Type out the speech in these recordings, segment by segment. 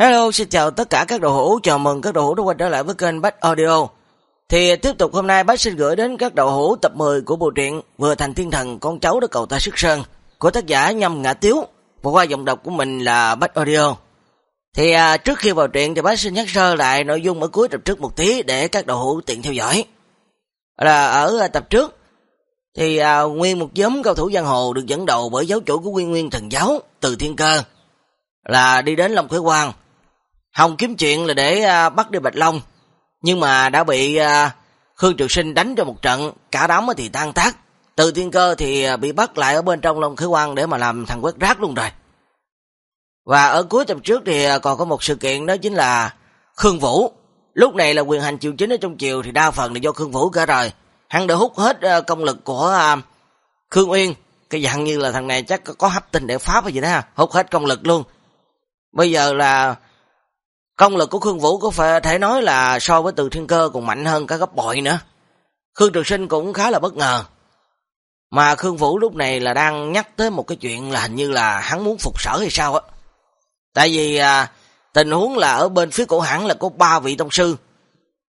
Hello, xin chào tất cả các đồ hữu, chào mừng các đồ hữu đã quay trở lại với kênh Bách Audio. Thì tiếp tục hôm nay Bách xin gửi đến các đồ hữu tập 10 của bộ truyện Vừa thành thiên thần con cháu đã cầu ta sức sơn của tác giả Nhâm Ngã Tiếu và qua giọng đọc của mình là Bách Audio. Thì à, trước khi vào truyện thì Bách xin nhắc sơ lại nội dung ở cuối tập trước một tí để các đồ hữu tiện theo dõi. Là ở tập trước thì à, nguyên một nhóm cao thủ giang hồ được dẫn đầu bởi giáo chủ của Nguyên Nguyên Thần Giáo từ Thiên Cơ là đi đến Long Khởi Quang Hồng kiếm chuyện là để à, bắt đi Bạch Long, nhưng mà đã bị à, Khương Trực Sinh đánh cho một trận, cả đám thì tan tác. Từ thiên cơ thì à, bị bắt lại ở bên trong Long Khứ Quang để mà làm thằng quét rác luôn rồi. Và ở cuối tập trước thì còn có một sự kiện đó chính là Khương Vũ. Lúc này là quyền hành triều chính ở trong triều thì đa phần là do Khương Vũ cả rồi. Hắn đã hút hết công lực của Khương Uyên. Cái dạng như là thằng này chắc có hấp tinh để pháp hay gì đó hút hết công lực luôn. Bây giờ là Công lực của Khương Vũ có phải thể nói là so với từ thiên cơ còn mạnh hơn cả gấp bội nữa. Khương Trường Sinh cũng khá là bất ngờ. Mà Khương Vũ lúc này là đang nhắc tới một cái chuyện là hình như là hắn muốn phục sở hay sao á. Tại vì à, tình huống là ở bên phía cổ hãng là có ba vị tông sư.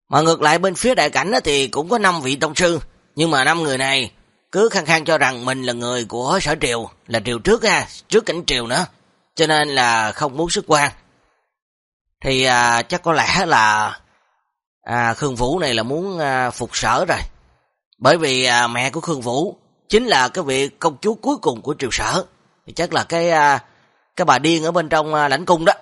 Mà ngược lại bên phía đại cảnh thì cũng có năm vị tông sư. Nhưng mà năm người này cứ khăng khăng cho rằng mình là người của sở triều, là triều trước ha, trước cảnh triều nữa. Cho nên là không muốn xuất quan thì à, chắc có lẽ là à, Khương Vũ này là muốn à, phục sở rồi. Bởi vì à, mẹ của Khương Vũ chính là cái vị công chúa cuối cùng của triều sở. Thì chắc là cái à, cái bà điên ở bên trong à, lãnh cung đó.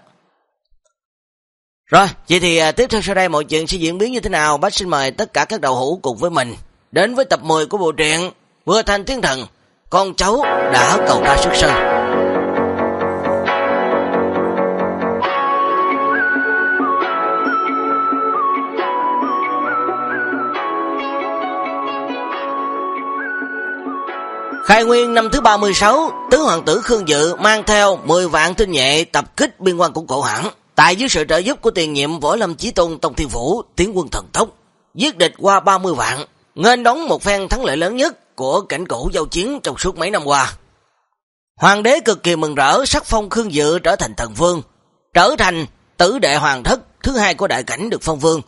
Rồi, vậy thì à, tiếp theo sau đây mọi chuyện sẽ diễn biến như thế nào? Bác xin mời tất cả các đầu hữu cùng với mình đến với tập 10 của bộ truyện Vừa thanh thiên thần, con cháu đã cầu ta xuất sân. Khai nguyên năm thứ 36, tứ hoàng tử Khương Dự mang theo 10 vạn tinh nhẹ tập kích biên quan của cổ hãng. Tại dưới sự trợ giúp của tiền nhiệm Võ Lâm Chí Tôn Tông Thiên Vũ, tiến quân thần tốc, giết địch qua 30 vạn, nghênh đóng một phen thắng lợi lớn nhất của cảnh cổ giao chiến trong suốt mấy năm qua. Hoàng đế cực kỳ mừng rỡ sắc phong Khương Dự trở thành thần vương, trở thành tử đệ hoàng thất thứ hai của đại cảnh được phong vương.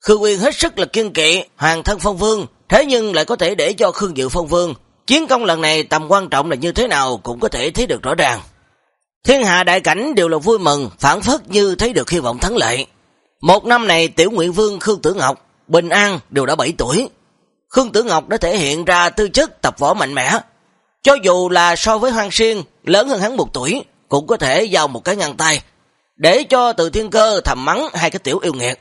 Khương Nguyên hết sức là kiên kỵ hoàng thân phong vương, thế nhưng lại có thể để cho Khương Dự phong vương Chiến công lần này tầm quan trọng là như thế nào cũng có thể thấy được rõ ràng. Thiên hạ đại cảnh đều là vui mừng, phản phất như thấy được hy vọng thắng lợi. Một năm này tiểu nguyện vương Khương Tử Ngọc, Bình An đều đã 7 tuổi. Khương Tử Ngọc đã thể hiện ra tư chất tập võ mạnh mẽ. Cho dù là so với Hoàng Xuyên lớn hơn hắn một tuổi, cũng có thể giao một cái ngăn tay, để cho từ thiên cơ thầm mắng hai cái tiểu yêu nghiệt.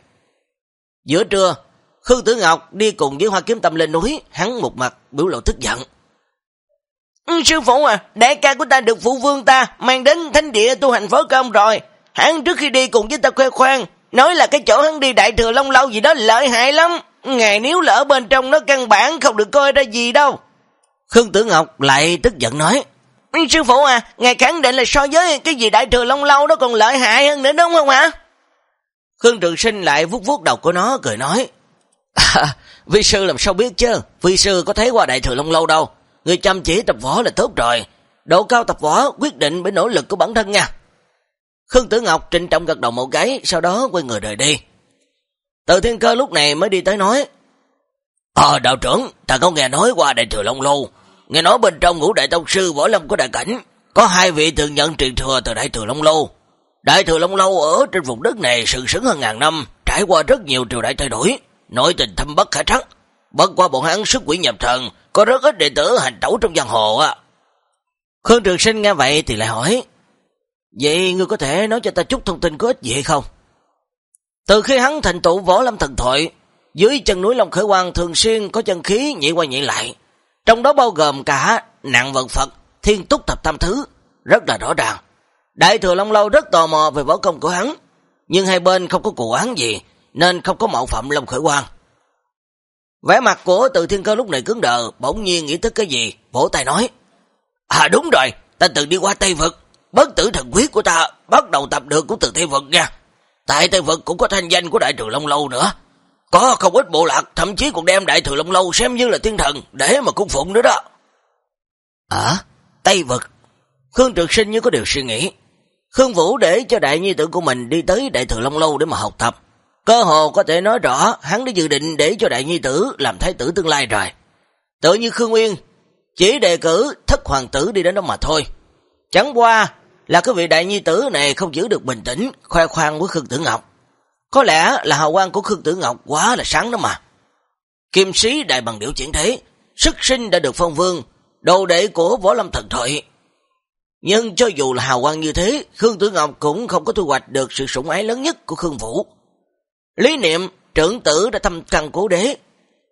Giữa trưa, Khương Tử Ngọc đi cùng với Hoa Kiếm Tâm lên núi, hắn một mặt biểu lộ tức giận. Ừ, sư phụ à, đại ca của ta được phụ vương ta mang đến thánh địa tu hành phó công rồi. Hắn trước khi đi cùng với ta khoe khoang, nói là cái chỗ hắn đi đại thừa long lâu gì đó lợi hại lắm. Ngày nếu lỡ bên trong nó căn bản không được coi ra gì đâu. Khương Tử Ngọc lại tức giận nói. Ừ, sư phụ à, ngài khẳng định là so với cái gì đại thừa long lâu đó còn lợi hại hơn nữa đúng không hả? Khương Trường Sinh lại vuốt vuốt đầu của nó cười nói. À, vi sư làm sao biết chứ, vi sư có thấy qua đại thừa long lâu đâu. Người chăm chỉ tập võ là tốt rồi. Độ cao tập võ quyết định bởi nỗ lực của bản thân nha. Khương Tử Ngọc trình trọng gật đầu một cái, sau đó quay người rời đi. Từ thiên cơ lúc này mới đi tới nói. Ờ đạo trưởng, ta có nghe nói qua đại thừa Long Lô. Nghe nói bên trong ngũ đại tông sư võ lâm của đại cảnh, có hai vị thường nhận truyền thừa từ đại thừa Long Lô. Đại thừa Long Lâu ở trên vùng đất này sừng sững hơn ngàn năm, trải qua rất nhiều triều đại thay đổi, nội tình thâm bất khả trắc. Bất qua bọn hắn sức quỷ nhập thần, có rất ít đệ tử hành tẩu trong giang hồ á. Khương Trường Sinh nghe vậy thì lại hỏi, Vậy ngươi có thể nói cho ta chút thông tin có ích gì hay không? Từ khi hắn thành tụ võ lâm thần thoại, dưới chân núi Long Khởi Quang thường xuyên có chân khí nhị qua nhị lại, trong đó bao gồm cả nặng vận Phật, thiên túc thập tam thứ, rất là rõ ràng. Đại thừa Long Lâu rất tò mò về võ công của hắn, nhưng hai bên không có cụ án gì, nên không có mạo phạm Long Khởi Quang. Vẻ mặt của từ thiên cơ lúc này cứng đờ, bỗng nhiên nghĩ tới cái gì, vỗ tay nói. À đúng rồi, ta từng đi qua Tây Vực, bất tử thần quyết của ta bắt đầu tập được của từ Tây Vực nha. Tại Tây Vực cũng có thanh danh của Đại Thừa Long Lâu nữa. Có không ít bộ lạc, thậm chí còn đem Đại Thừa Long Lâu xem như là thiên thần để mà cung phụng nữa đó. À, Tây Vực. Khương Trực Sinh như có điều suy nghĩ. Khương Vũ để cho đại nhi tử của mình đi tới đại thừa Long Lâu để mà học tập. Cơ hồ có thể nói rõ hắn đã dự định để cho đại nhi tử làm thái tử tương lai rồi. Tự như Khương Nguyên chỉ đề cử thất hoàng tử đi đến đó mà thôi. Chẳng qua là cái vị đại nhi tử này không giữ được bình tĩnh, khoe khoang với Khương Tử Ngọc. Có lẽ là hào quang của Khương Tử Ngọc quá là sáng đó mà. Kim sĩ đại bằng điểu chuyển thế, sức sinh đã được phong vương, đồ đệ của võ lâm thần thoại. Nhưng cho dù là hào quang như thế, Khương Tử Ngọc cũng không có thu hoạch được sự sủng ái lớn nhất của Khương Vũ. Lý niệm trưởng tử đã thăm căn cố đế,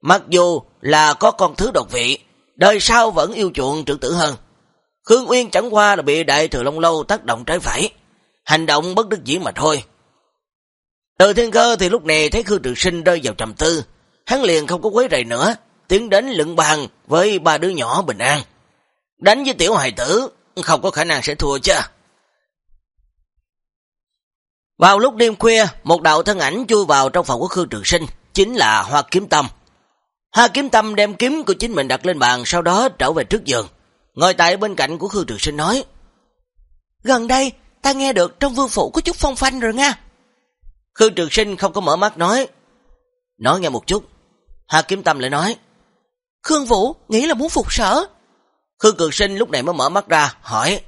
mặc dù là có con thứ độc vị, đời sau vẫn yêu chuộng trưởng tử hơn. Khương Uyên chẳng qua là bị đại thừa Long Lâu tác động trái phải, hành động bất đắc dĩ mà thôi. Từ thiên cơ thì lúc này thấy Khương Trường Sinh rơi vào trầm tư, hắn liền không có quấy rầy nữa, tiến đến lựng bàn với ba đứa nhỏ bình an. Đánh với tiểu hài tử, không có khả năng sẽ thua chứ. Vào lúc đêm khuya, một đạo thân ảnh chui vào trong phòng của Khương Trường Sinh, chính là Hoa Kiếm Tâm. Hoa Kiếm Tâm đem kiếm của chính mình đặt lên bàn, sau đó trở về trước giường. Ngồi tại bên cạnh của Khương Trường Sinh nói, Gần đây, ta nghe được trong vương phủ có chút phong phanh rồi nha. Khương Trường Sinh không có mở mắt nói, Nói nghe một chút. Hoa Kiếm Tâm lại nói, Khương Vũ nghĩ là muốn phục sở. Khương trường Sinh lúc này mới mở mắt ra, hỏi,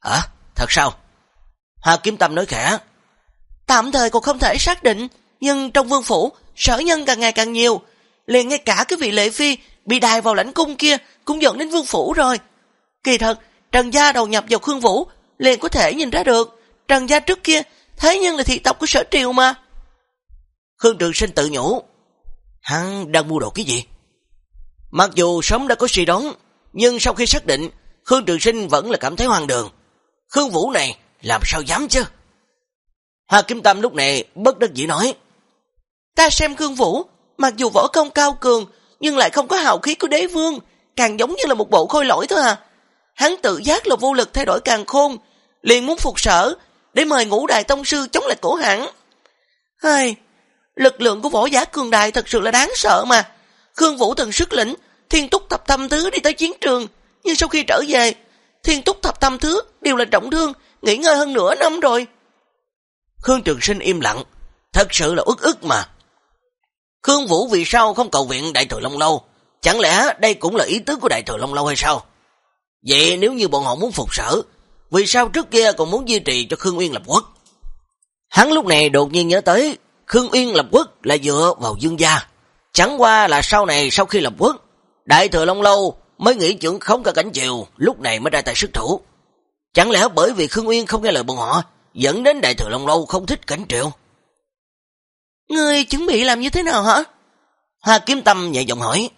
Hả? Thật sao? Hoa Kiếm Tâm nói khẽ, Tạm thời còn không thể xác định, nhưng trong vương phủ, sở nhân càng ngày càng nhiều, liền ngay cả cái vị lệ phi bị đài vào lãnh cung kia cũng dẫn đến vương phủ rồi. Kỳ thật, Trần Gia đầu nhập vào Khương Vũ, liền có thể nhìn ra được, Trần Gia trước kia, thế nhân là thị tộc của sở triều mà. Khương Trường Sinh tự nhủ, hắn đang mua đồ cái gì? Mặc dù sớm đã có suy đoán, nhưng sau khi xác định, Khương Trường Sinh vẫn là cảm thấy hoang đường. Khương Vũ này làm sao dám chứ? Hoa Kim Tâm lúc này bất đắc dĩ nói, Ta xem Khương Vũ, mặc dù võ công cao cường, nhưng lại không có hào khí của đế vương, càng giống như là một bộ khôi lỗi thôi à. Hắn tự giác là vô lực thay đổi càng khôn, liền muốn phục sở, để mời ngũ đại tông sư chống lại cổ hẳn. Ai, lực lượng của võ giả cường đại thật sự là đáng sợ mà. Khương Vũ từng sức lĩnh, thiên túc thập tâm thứ đi tới chiến trường, nhưng sau khi trở về, thiên túc thập tâm thứ đều là trọng thương, nghỉ ngơi hơn nửa năm rồi. Khương Trường Sinh im lặng, thật sự là ức ức mà. Khương Vũ vì sao không cầu viện Đại Thừa Long Lâu? Chẳng lẽ đây cũng là ý tứ của Đại Thừa Long Lâu hay sao? Vậy nếu như bọn họ muốn phục sở, vì sao trước kia còn muốn duy trì cho Khương Uyên lập quốc? Hắn lúc này đột nhiên nhớ tới, Khương Uyên lập quốc là dựa vào dương gia. Chẳng qua là sau này sau khi lập quốc, Đại Thừa Long Lâu mới nghĩ chuyện không cả cảnh chiều, lúc này mới ra tay sức thủ. Chẳng lẽ bởi vì Khương Uyên không nghe lời bọn họ, dẫn đến Đại Thừa Long Lâu không thích cảnh triệu? Ngươi chuẩn bị làm như thế nào hả? Hoa kiếm tâm nhẹ giọng hỏi.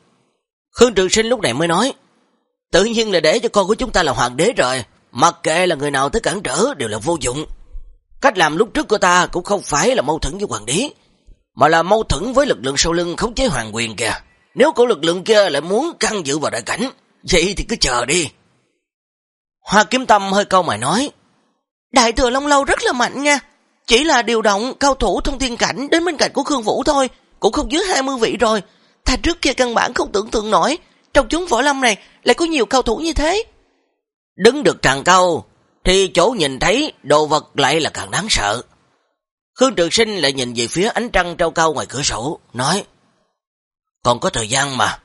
Khương Trường Sinh lúc này mới nói, tự nhiên là để cho con của chúng ta là hoàng đế rồi, mặc kệ là người nào tới cản trở đều là vô dụng. Cách làm lúc trước của ta cũng không phải là mâu thuẫn với hoàng đế, mà là mâu thuẫn với lực lượng sau lưng khống chế hoàng quyền kìa. Nếu cổ lực lượng kia lại muốn căng dự vào đại cảnh, vậy thì cứ chờ đi. Hoa kiếm tâm hơi câu mày nói, Đại thừa Long Lâu rất là mạnh nha, chỉ là điều động cao thủ thông thiên cảnh đến bên cạnh của Khương Vũ thôi, cũng không dưới 20 vị rồi. Ta trước kia căn bản không tưởng tượng nổi, trong chúng võ lâm này lại có nhiều cao thủ như thế. Đứng được càng cao, thì chỗ nhìn thấy đồ vật lại là càng đáng sợ. Khương Trường Sinh lại nhìn về phía ánh trăng trao cao ngoài cửa sổ, nói Còn có thời gian mà.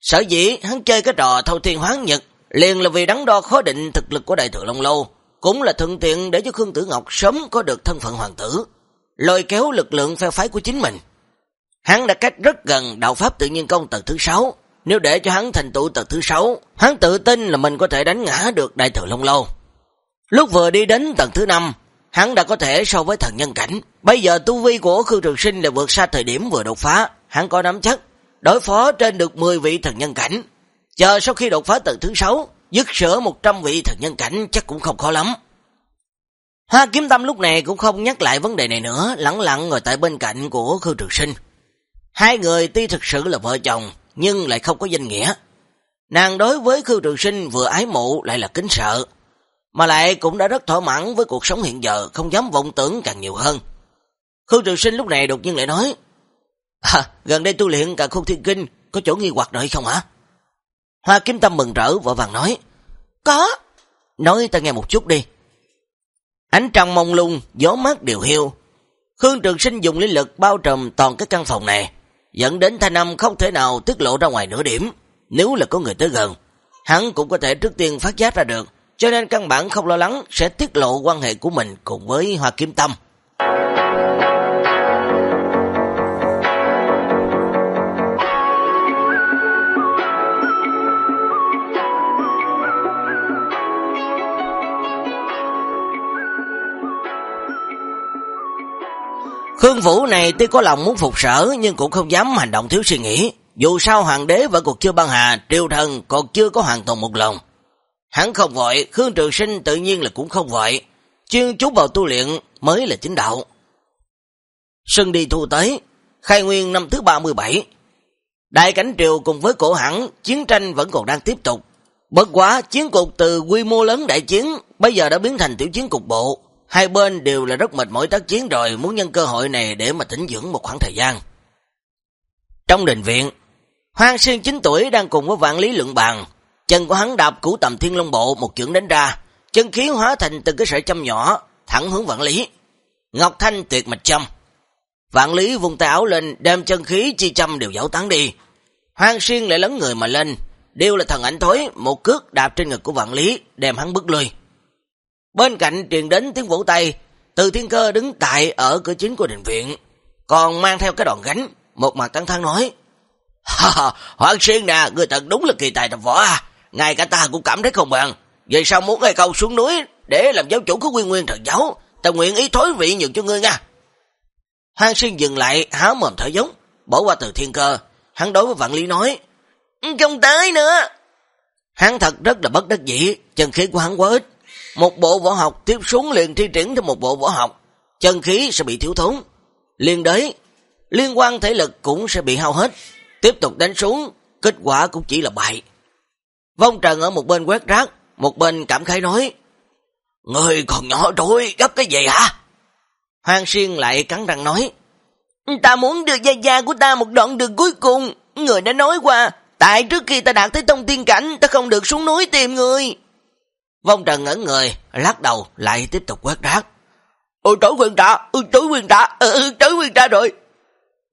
Sở dĩ hắn chơi cái trò thâu thiên hoáng nhật liền là vì đắn đo khó định thực lực của đại thừa Long Lâu, cũng là thuận tiện để cho Khương Tử Ngọc sớm có được thân phận hoàng tử, lôi kéo lực lượng phe phái của chính mình. Hắn đã cách rất gần đạo pháp tự nhiên công tầng thứ 6, nếu để cho hắn thành tựu tầng thứ 6, hắn tự tin là mình có thể đánh ngã được đại thừa Long Lâu. Lúc vừa đi đến tầng thứ 5, hắn đã có thể so với thần nhân cảnh. Bây giờ tu vi của Khương Trường Sinh là vượt xa thời điểm vừa đột phá, hắn có nắm chắc, đối phó trên được 10 vị thần nhân cảnh. Chờ sau khi đột phá tầng thứ 6, dứt sửa 100 vị thần nhân cảnh chắc cũng không khó lắm. Hoa kiếm tâm lúc này cũng không nhắc lại vấn đề này nữa, lặng lặng ngồi tại bên cạnh của Khương Trường Sinh. Hai người tuy thực sự là vợ chồng, nhưng lại không có danh nghĩa. Nàng đối với Khương Trường Sinh vừa ái mộ lại là kính sợ, mà lại cũng đã rất thỏa mãn với cuộc sống hiện giờ, không dám vọng tưởng càng nhiều hơn. Khương Trường Sinh lúc này đột nhiên lại nói, À, gần đây tu luyện cả khu thiên kinh, có chỗ nghi hoặc nữa không hả? Hoa kiếm tâm mừng rỡ, vội vàng nói, Có. Nói ta nghe một chút đi. Ánh trăng mông lung, gió mát điều hiu. Khương Trường Sinh dùng lý lực bao trùm toàn cái căn phòng này, dẫn đến thanh âm không thể nào tiết lộ ra ngoài nửa điểm. Nếu là có người tới gần, hắn cũng có thể trước tiên phát giác ra được, cho nên căn bản không lo lắng sẽ tiết lộ quan hệ của mình cùng với Hoa Kim Tâm. Khương Vũ này tuy có lòng muốn phục sở nhưng cũng không dám hành động thiếu suy nghĩ. Dù sao hoàng đế vẫn còn chưa băng hà, triều thần còn chưa có hoàn toàn một lòng. Hắn không vội, Khương Trường Sinh tự nhiên là cũng không vội. Chuyên chú vào tu luyện mới là chính đạo. Sân đi thu tới, khai nguyên năm thứ 37. Đại cảnh triều cùng với cổ hẳn, chiến tranh vẫn còn đang tiếp tục. Bất quá, chiến cục từ quy mô lớn đại chiến, bây giờ đã biến thành tiểu chiến cục bộ. Hai bên đều là rất mệt mỏi tác chiến rồi, muốn nhân cơ hội này để mà tỉnh dưỡng một khoảng thời gian. Trong đình viện, Hoàng Xuyên 9 tuổi đang cùng với vạn lý lượng bàn, chân của hắn đạp củ tầm thiên long bộ một chưởng đánh ra, chân khí hóa thành từng cái sợi châm nhỏ, thẳng hướng vạn lý. Ngọc Thanh tuyệt mạch châm. Vạn lý vùng tay áo lên, đem chân khí chi châm đều dẫu tán đi. Hoàng Xuyên lại lấn người mà lên, đều là thần ảnh thối, một cước đạp trên ngực của vạn lý, đem hắn bước lui Bên cạnh truyền đến tiếng vỗ tay, từ thiên cơ đứng tại ở cửa chính của đình viện, còn mang theo cái đòn gánh, một mặt tán thăng nói, Ha Hoàng Xuyên nè, người thật đúng là kỳ tài tập võ à, ngay cả ta cũng cảm thấy không bằng, vậy sao muốn ngay câu xuống núi để làm giáo chủ của nguyên nguyên thần giáo, ta nguyện ý thối vị nhường cho ngươi nha. Hoàng Xuyên dừng lại, háo mồm thở giống, bỏ qua từ thiên cơ, hắn đối với vạn lý nói, không tới nữa. Hắn thật rất là bất đắc dĩ, chân khí của hắn quá ít, một bộ võ học tiếp xuống liền thi triển thêm một bộ võ học, chân khí sẽ bị thiếu thốn. Liên đới, liên quan thể lực cũng sẽ bị hao hết. Tiếp tục đánh xuống, kết quả cũng chỉ là bại. Vong Trần ở một bên quét rác, một bên cảm khái nói, Người còn nhỏ trôi, gấp cái gì hả? Hoàng Xuyên lại cắn răng nói, Ta muốn đưa gia gia của ta một đoạn đường cuối cùng, người đã nói qua, tại trước khi ta đạt tới tông tiên cảnh, ta không được xuống núi tìm người. Vong Trần ngẩn người, lắc đầu, lại tiếp tục quét rác. Ôi trối quyền trả, ôi trối quyền trả, ừ, ừ, trối quyền trả rồi.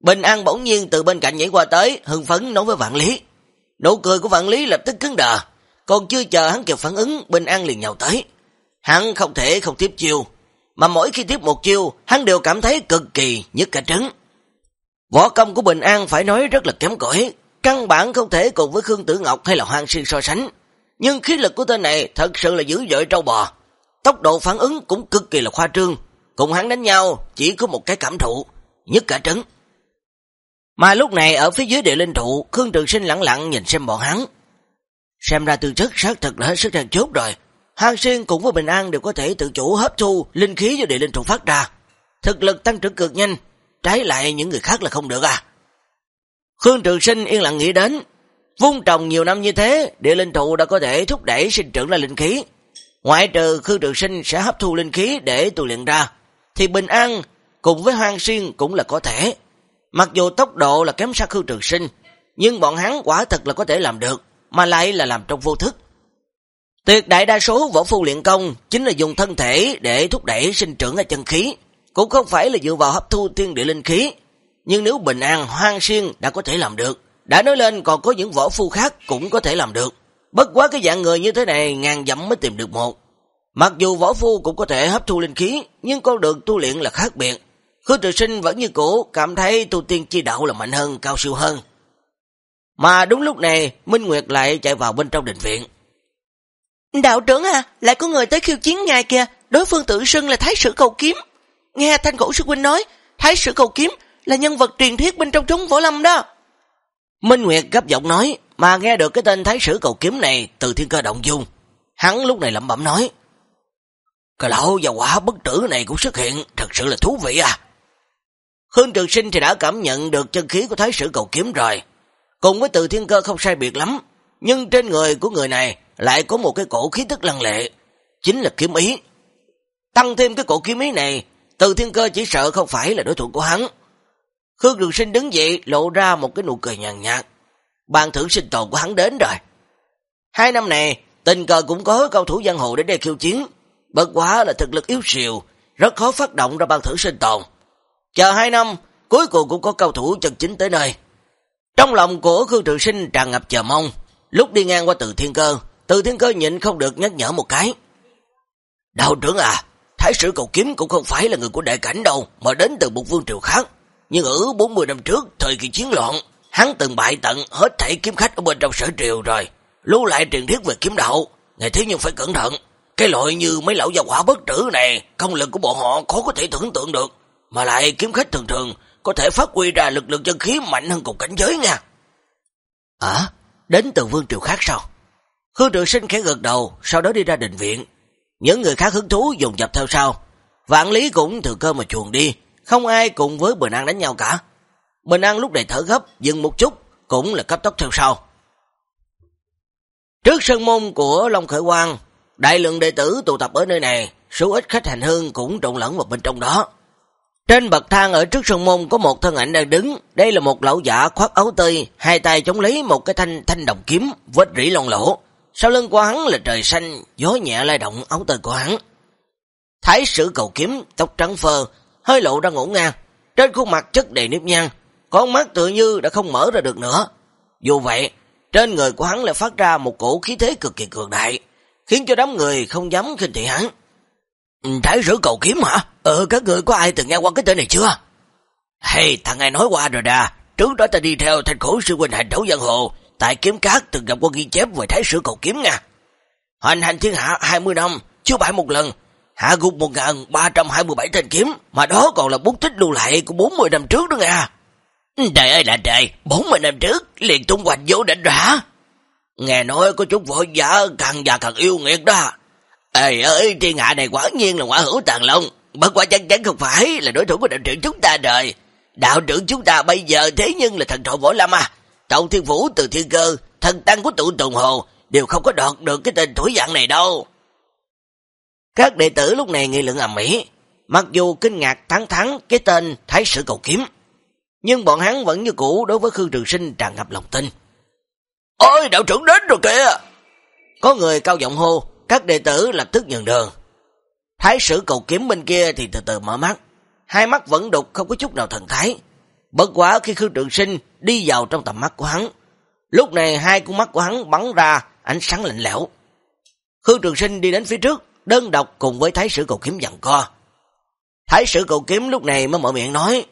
Bình An bỗng nhiên từ bên cạnh nhảy qua tới, hưng phấn nói với Vạn Lý. Nụ cười của Vạn Lý lập tức cứng đờ, còn chưa chờ hắn kịp phản ứng, Bình An liền nhào tới. Hắn không thể không tiếp chiêu, mà mỗi khi tiếp một chiêu, hắn đều cảm thấy cực kỳ nhức cả trứng. Võ công của Bình An phải nói rất là kém cỏi, căn bản không thể cùng với Khương Tử Ngọc hay là Hoàng Sư so sánh nhưng khí lực của tên này thật sự là dữ dội trâu bò. Tốc độ phản ứng cũng cực kỳ là khoa trương. Cùng hắn đánh nhau chỉ có một cái cảm thụ, nhất cả trứng. Mà lúc này ở phía dưới địa linh thụ, Khương Trường Sinh lặng lặng nhìn xem bọn hắn. Xem ra tư chất xác thật là hết sức đang chốt rồi. Hàng Xuyên cũng với Bình An đều có thể tự chủ hấp thu linh khí do địa linh thụ phát ra. Thực lực tăng trưởng cực nhanh, trái lại những người khác là không được à. Khương Trường Sinh yên lặng nghĩ đến, Vung trồng nhiều năm như thế, địa linh thụ đã có thể thúc đẩy sinh trưởng ra linh khí. Ngoại trừ Khương Trường Sinh sẽ hấp thu linh khí để tu luyện ra, thì Bình An cùng với Hoang Xuyên cũng là có thể. Mặc dù tốc độ là kém sát Khương Trường Sinh, nhưng bọn hắn quả thật là có thể làm được, mà lại là làm trong vô thức. Tuyệt đại đa số võ phu luyện công chính là dùng thân thể để thúc đẩy sinh trưởng ở chân khí, cũng không phải là dựa vào hấp thu thiên địa linh khí. Nhưng nếu Bình An, Hoang Xuyên đã có thể làm được, đã nói lên còn có những võ phu khác cũng có thể làm được. Bất quá cái dạng người như thế này ngàn dặm mới tìm được một. Mặc dù võ phu cũng có thể hấp thu linh khí, nhưng con đường tu luyện là khác biệt. Khứa tự sinh vẫn như cũ cảm thấy tu tiên chi đạo là mạnh hơn, cao siêu hơn. Mà đúng lúc này, Minh Nguyệt lại chạy vào bên trong đình viện. Đạo trưởng à, lại có người tới khiêu chiến ngài kìa, đối phương tự xưng là Thái sử cầu kiếm. Nghe Thanh Cổ Sư Huynh nói, Thái sử cầu kiếm là nhân vật truyền thuyết bên trong chúng võ lâm đó. Minh Nguyệt gấp giọng nói, mà nghe được cái tên thái sử cầu kiếm này từ thiên cơ động dung. Hắn lúc này lẩm bẩm nói, cái lão và quả bất tử này cũng xuất hiện, thật sự là thú vị à. Hương Trường Sinh thì đã cảm nhận được chân khí của thái sử cầu kiếm rồi. Cùng với từ thiên cơ không sai biệt lắm, nhưng trên người của người này lại có một cái cổ khí tức lăng lệ, chính là kiếm ý. Tăng thêm cái cổ kiếm ý này, từ thiên cơ chỉ sợ không phải là đối thủ của hắn. Khương Trường Sinh đứng dậy lộ ra một cái nụ cười nhàn nhạt. Bàn thưởng sinh tồn của hắn đến rồi. Hai năm này, tình cờ cũng có cầu thủ giang hồ đến đây khiêu chiến. Bất quá là thực lực yếu siêu, rất khó phát động ra Bàn Thưởng sinh tồn. Chờ hai năm, cuối cùng cũng có cao thủ chân chính tới nơi. Trong lòng của Khương Trường Sinh tràn ngập chờ mong, lúc đi ngang qua từ thiên cơ, từ thiên cơ nhịn không được nhắc nhở một cái. Đạo trưởng à, Thái sử cầu kiếm cũng không phải là người của đại cảnh đâu, mà đến từ một vương triều khác. Nhưng ở 40 năm trước, thời kỳ chiến loạn, hắn từng bại tận hết thảy kiếm khách ở bên trong sở triều rồi. Lưu lại truyền thuyết về kiếm đạo, ngày thế nhưng phải cẩn thận. Cái loại như mấy lão gia hỏa bất tử này, công lực của bọn họ khó có thể tưởng tượng được. Mà lại kiếm khách thường thường có thể phát huy ra lực lượng chân khí mạnh hơn cùng cảnh giới nha. À, đến từ vương triều khác sao? Khương Trường Sinh khẽ gật đầu, sau đó đi ra định viện. Những người khác hứng thú dùng dập theo sau. Vạn Lý cũng thừa cơ mà chuồn đi, không ai cùng với Bình An đánh nhau cả. Bình An lúc này thở gấp, dừng một chút, cũng là cấp tốc theo sau. Trước sân môn của Long Khởi Quang, đại lượng đệ tử tụ tập ở nơi này, số ít khách hành hương cũng trộn lẫn vào bên trong đó. Trên bậc thang ở trước sân môn có một thân ảnh đang đứng, đây là một lão giả khoác áo tươi, hai tay chống lấy một cái thanh thanh đồng kiếm, vết rỉ lon lỗ. Sau lưng của hắn là trời xanh, gió nhẹ lay động áo tươi của hắn. Thái sử cầu kiếm, tóc trắng phơ, hơi lộ ra ngủ ngang, trên khuôn mặt chất đầy nếp nhăn, con mắt tự như đã không mở ra được nữa. Dù vậy, trên người của hắn lại phát ra một cổ khí thế cực kỳ cường đại, khiến cho đám người không dám khinh thị hắn. Thái sử cầu kiếm hả? Ừ, các người có ai từng nghe qua cái tên này chưa? Hey, thằng ai nói qua rồi đà, trước đó ta đi theo thành khổ sư huynh hành đấu giang hồ, tại kiếm cát từng gặp qua ghi chép về thái sử cầu kiếm nha. Hành hành thiên hạ 20 năm, chưa bại một lần, hạ gục 1327 thanh kiếm, mà đó còn là bút tích lưu lại của 40 năm trước đó nha. Trời ơi là trời, 40 năm trước, liền tung hoành vô định rã. Nghe nói có chút vội giả càng già càng yêu nghiệt đó. Ê ơi, thiên hạ này quả nhiên là quả hữu tàn lông, bất quả chắc chắn không phải là đối thủ của đạo trưởng chúng ta rồi. Đạo trưởng chúng ta bây giờ thế nhưng là thần thọ võ lâm à. Trọng thiên vũ từ thiên cơ, thần tăng của tụ tùng hồ, đều không có đọt được cái tên thủy dạng này đâu. Các đệ tử lúc này nghị lượng ầm mỹ, mặc dù kinh ngạc thắng thắng cái tên Thái sử cầu kiếm, nhưng bọn hắn vẫn như cũ đối với Khương Trường Sinh tràn ngập lòng tin. Ôi, đạo trưởng đến rồi kìa! Có người cao giọng hô, các đệ tử lập tức nhường đường. Thái sử cầu kiếm bên kia thì từ từ mở mắt, hai mắt vẫn đục không có chút nào thần thái. Bất quá khi Khương Trường Sinh đi vào trong tầm mắt của hắn, lúc này hai con mắt của hắn bắn ra ánh sáng lạnh lẽo. Khương Trường Sinh đi đến phía trước, đơn độc cùng với Thái sử cầu kiếm dặn co. Thái sử cầu kiếm lúc này mới mở miệng nói,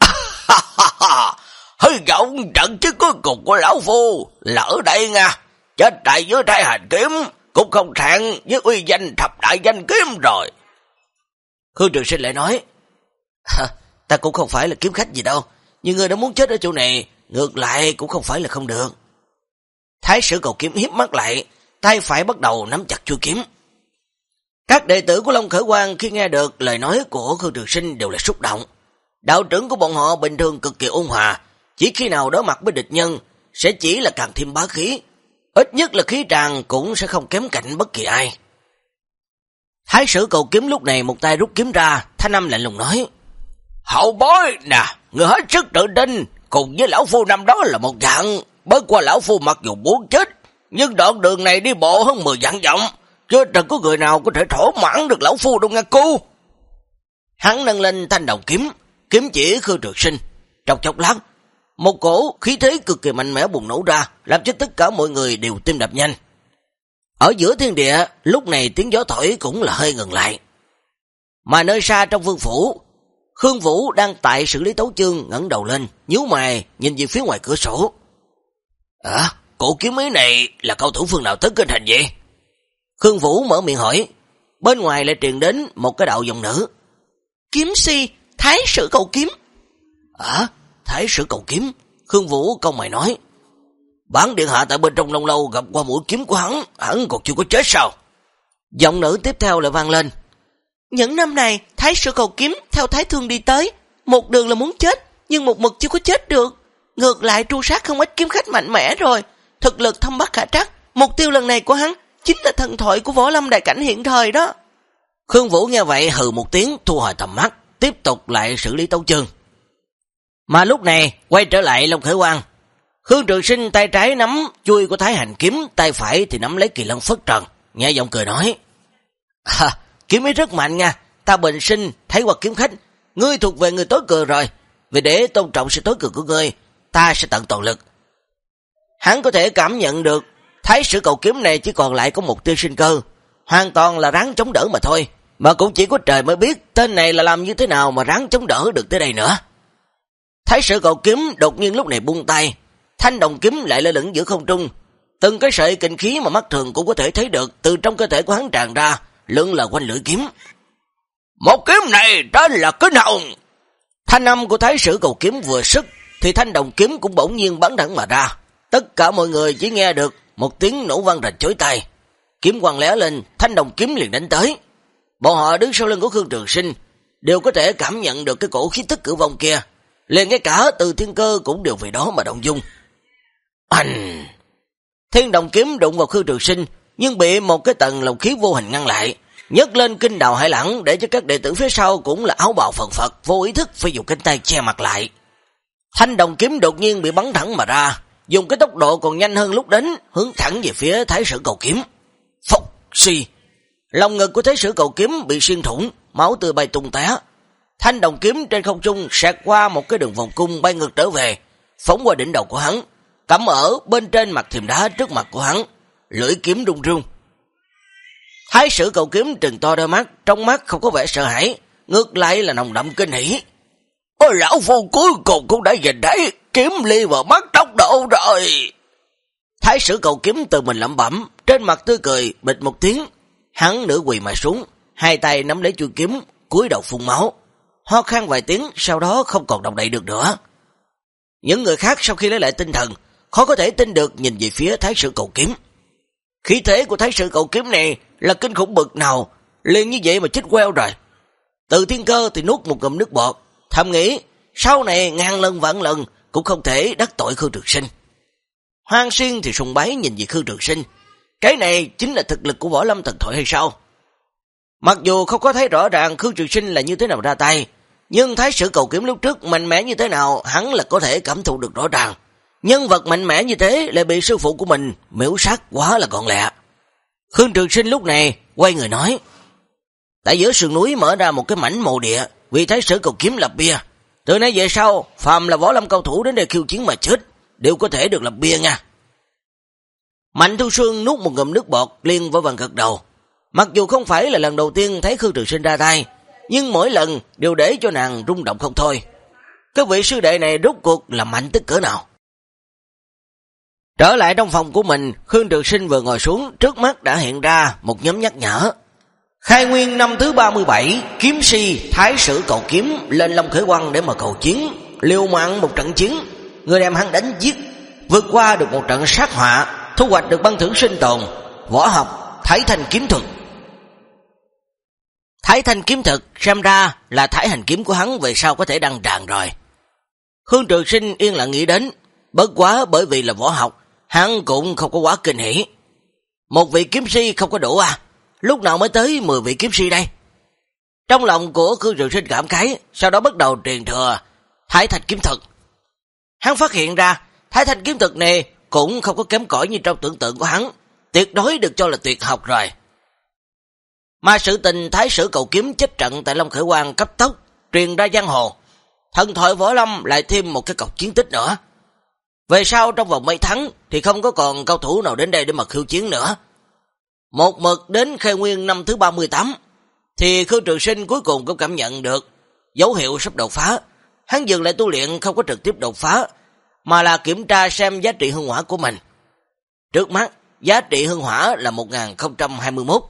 Hơi vọng trận chứ cuối cùng của lão phu là ở đây nha, chết tại dưới thái hành kiếm, cũng không thẹn với uy danh thập đại danh kiếm rồi. Khương Trường Sinh lại nói, ta cũng không phải là kiếm khách gì đâu, nhưng người đã muốn chết ở chỗ này, ngược lại cũng không phải là không được. Thái sử cầu kiếm hiếp mắt lại, tay phải bắt đầu nắm chặt chui kiếm. Các đệ tử của Long Khởi Quang khi nghe được lời nói của Khương Trường Sinh đều là xúc động. Đạo trưởng của bọn họ bình thường cực kỳ ôn hòa, chỉ khi nào đối mặt với địch nhân sẽ chỉ là càng thêm bá khí, ít nhất là khí tràng cũng sẽ không kém cạnh bất kỳ ai. Thái sử cầu kiếm lúc này một tay rút kiếm ra, thanh Năm lạnh lùng nói, Hậu bối nè, người hết sức tự tin, cùng với lão phu năm đó là một dạng, bớt qua lão phu mặc dù muốn chết, nhưng đoạn đường này đi bộ hơn 10 dạng vọng, Chứ chẳng có người nào có thể thổ mãn được lão phu đâu nghe cô. Hắn nâng lên thanh đồng kiếm, kiếm chỉ Khương Trường Sinh. Trong chốc lát, một cổ khí thế cực kỳ mạnh mẽ bùng nổ ra, làm cho tất cả mọi người đều tim đập nhanh. Ở giữa thiên địa, lúc này tiếng gió thổi cũng là hơi ngừng lại. Mà nơi xa trong vương phủ, Khương Vũ đang tại xử lý tấu chương ngẩng đầu lên, nhíu mày nhìn về phía ngoài cửa sổ. À, cổ kiếm ý này là cao thủ phương nào tới kinh thành vậy? Khương Vũ mở miệng hỏi, bên ngoài lại truyền đến một cái đạo dòng nữ. Kiếm si, thái sử cầu kiếm. À, thái sử cầu kiếm, Khương Vũ câu mày nói. Bán điện hạ tại bên trong lâu lâu gặp qua mũi kiếm của hắn, hắn còn chưa có chết sao? Giọng nữ tiếp theo lại vang lên. Những năm này, thái sử cầu kiếm theo thái thương đi tới, một đường là muốn chết, nhưng một mực chưa có chết được. Ngược lại tru sát không ít kiếm khách mạnh mẽ rồi, thực lực thâm bắc khả trắc, mục tiêu lần này của hắn chính là thần thoại của võ lâm đại cảnh hiện thời đó. Khương Vũ nghe vậy hừ một tiếng thu hồi tầm mắt, tiếp tục lại xử lý tấu chương. Mà lúc này, quay trở lại Long Khởi Quang. Khương Trường Sinh tay trái nắm chui của Thái Hành kiếm, tay phải thì nắm lấy kỳ lân phất trần, nghe giọng cười nói. À, kiếm ấy rất mạnh nha, ta bình sinh thấy hoặc kiếm khách, ngươi thuộc về người tối cười rồi, vì để tôn trọng sự tối cười của ngươi, ta sẽ tận toàn lực. Hắn có thể cảm nhận được, thái sử cầu kiếm này chỉ còn lại có một tiêu sinh cơ, hoàn toàn là ráng chống đỡ mà thôi, mà cũng chỉ có trời mới biết tên này là làm như thế nào mà ráng chống đỡ được tới đây nữa. Thái sử cầu kiếm đột nhiên lúc này buông tay, thanh đồng kiếm lại lơ lửng giữa không trung, từng cái sợi kinh khí mà mắt thường cũng có thể thấy được từ trong cơ thể của hắn tràn ra, lưng là quanh lưỡi kiếm. Một kiếm này tên là kinh hồng. Thanh âm của thái sử cầu kiếm vừa sức, thì thanh đồng kiếm cũng bỗng nhiên bắn thẳng mà ra. Tất cả mọi người chỉ nghe được một tiếng nổ vang rạch chối tay. Kiếm quang lẻ lên, thanh đồng kiếm liền đánh tới. Bọn họ đứng sau lưng của Khương Trường Sinh, đều có thể cảm nhận được cái cổ khí tức cử vong kia. Liền ngay cả từ thiên cơ cũng đều vì đó mà động dung. Anh! Thiên đồng kiếm đụng vào Khương Trường Sinh, nhưng bị một cái tầng lồng khí vô hình ngăn lại nhấc lên kinh đào hải lẳng để cho các đệ tử phía sau cũng là áo bào phần phật, vô ý thức phải dùng cánh tay che mặt lại. Thanh đồng kiếm đột nhiên bị bắn thẳng mà ra, dùng cái tốc độ còn nhanh hơn lúc đến, hướng thẳng về phía thái sử cầu kiếm. Phốc, si. Lòng ngực của thái sử cầu kiếm bị xuyên thủng, máu từ bay tung té. Thanh đồng kiếm trên không trung sạc qua một cái đường vòng cung bay ngược trở về, phóng qua đỉnh đầu của hắn, cắm ở bên trên mặt thềm đá trước mặt của hắn, lưỡi kiếm rung rung. Thái sử cầu kiếm trừng to đôi mắt, trong mắt không có vẻ sợ hãi, ngược lại là nồng đậm kinh hỉ. Ôi lão phu cuối cùng cũng đã nhìn thấy kiếm ly vào mắt tốc độ rồi. Thái sử cầu kiếm từ mình lẩm bẩm, trên mặt tươi cười, bịch một tiếng. Hắn nửa quỳ mà xuống, hai tay nắm lấy chuôi kiếm, cúi đầu phun máu. Ho khăn vài tiếng, sau đó không còn động đậy được nữa. Những người khác sau khi lấy lại tinh thần, khó có thể tin được nhìn về phía thái sử cầu kiếm. Khí thế của thái sử cầu kiếm này là kinh khủng bực nào, liền như vậy mà chết queo rồi. Từ thiên cơ thì nuốt một ngụm nước bọt, thầm nghĩ, sau này ngàn lần vạn lần cũng không thể đắc tội Khương Trường Sinh. Hoang Xuyên thì sùng bái nhìn về Khương Trường Sinh, cái này chính là thực lực của võ lâm thần thoại hay sao? Mặc dù không có thấy rõ ràng Khương Trường Sinh là như thế nào ra tay, nhưng thái sử cầu kiếm lúc trước mạnh mẽ như thế nào hắn là có thể cảm thụ được rõ ràng. Nhân vật mạnh mẽ như thế lại bị sư phụ của mình miễu sát quá là gọn lẹ. Khương Trường Sinh lúc này quay người nói, tại giữa sườn núi mở ra một cái mảnh mộ địa, vì thái sử cầu kiếm lập bia. Từ nay về sau, phàm là võ lâm cao thủ đến đây khiêu chiến mà chết, đều có thể được lập bia nha. Mạnh Thu Sương nuốt một ngụm nước bọt liền với vàng gật đầu. Mặc dù không phải là lần đầu tiên thấy Khương Trường Sinh ra tay, nhưng mỗi lần đều để cho nàng rung động không thôi. các vị sư đệ này rốt cuộc là mạnh tức cỡ nào? Trở lại trong phòng của mình, Khương Trường Sinh vừa ngồi xuống, trước mắt đã hiện ra một nhóm nhắc nhở. Khai nguyên năm thứ 37, kiếm si, thái sử cầu kiếm lên Long Khởi Quang để mà cầu chiến, liều mạng một trận chiến, người đem hắn đánh giết, vượt qua được một trận sát họa, thu hoạch được băng thưởng sinh tồn, võ học, thái thành kiếm thuật. Thái thanh kiếm thực xem ra là thái hành kiếm của hắn về sau có thể đăng tràn rồi. Khương Trường Sinh yên lặng nghĩ đến, bất quá bởi vì là võ học, hắn cũng không có quá kinh hỉ. Một vị kiếm si không có đủ à? Lúc nào mới tới 10 vị kiếm si đây? Trong lòng của Khương Trường Sinh cảm khái, sau đó bắt đầu truyền thừa Thái Thạch kiếm thực. Hắn phát hiện ra, Thái Thạch kiếm thực này cũng không có kém cỏi như trong tưởng tượng của hắn, tuyệt đối được cho là tuyệt học rồi. Mà sự tình Thái sử cầu kiếm chết trận tại Long Khởi Quang cấp tốc, truyền ra giang hồ. Thần thoại võ lâm lại thêm một cái cọc chiến tích nữa. Về sau trong vòng mấy tháng thì không có còn cao thủ nào đến đây để mà khiêu chiến nữa. Một mực đến khai nguyên năm thứ 38 thì Khương Trường Sinh cuối cùng cũng cảm nhận được dấu hiệu sắp đột phá. Hắn dừng lại tu luyện không có trực tiếp đột phá mà là kiểm tra xem giá trị hương hỏa của mình. Trước mắt, giá trị hương hỏa là 1021.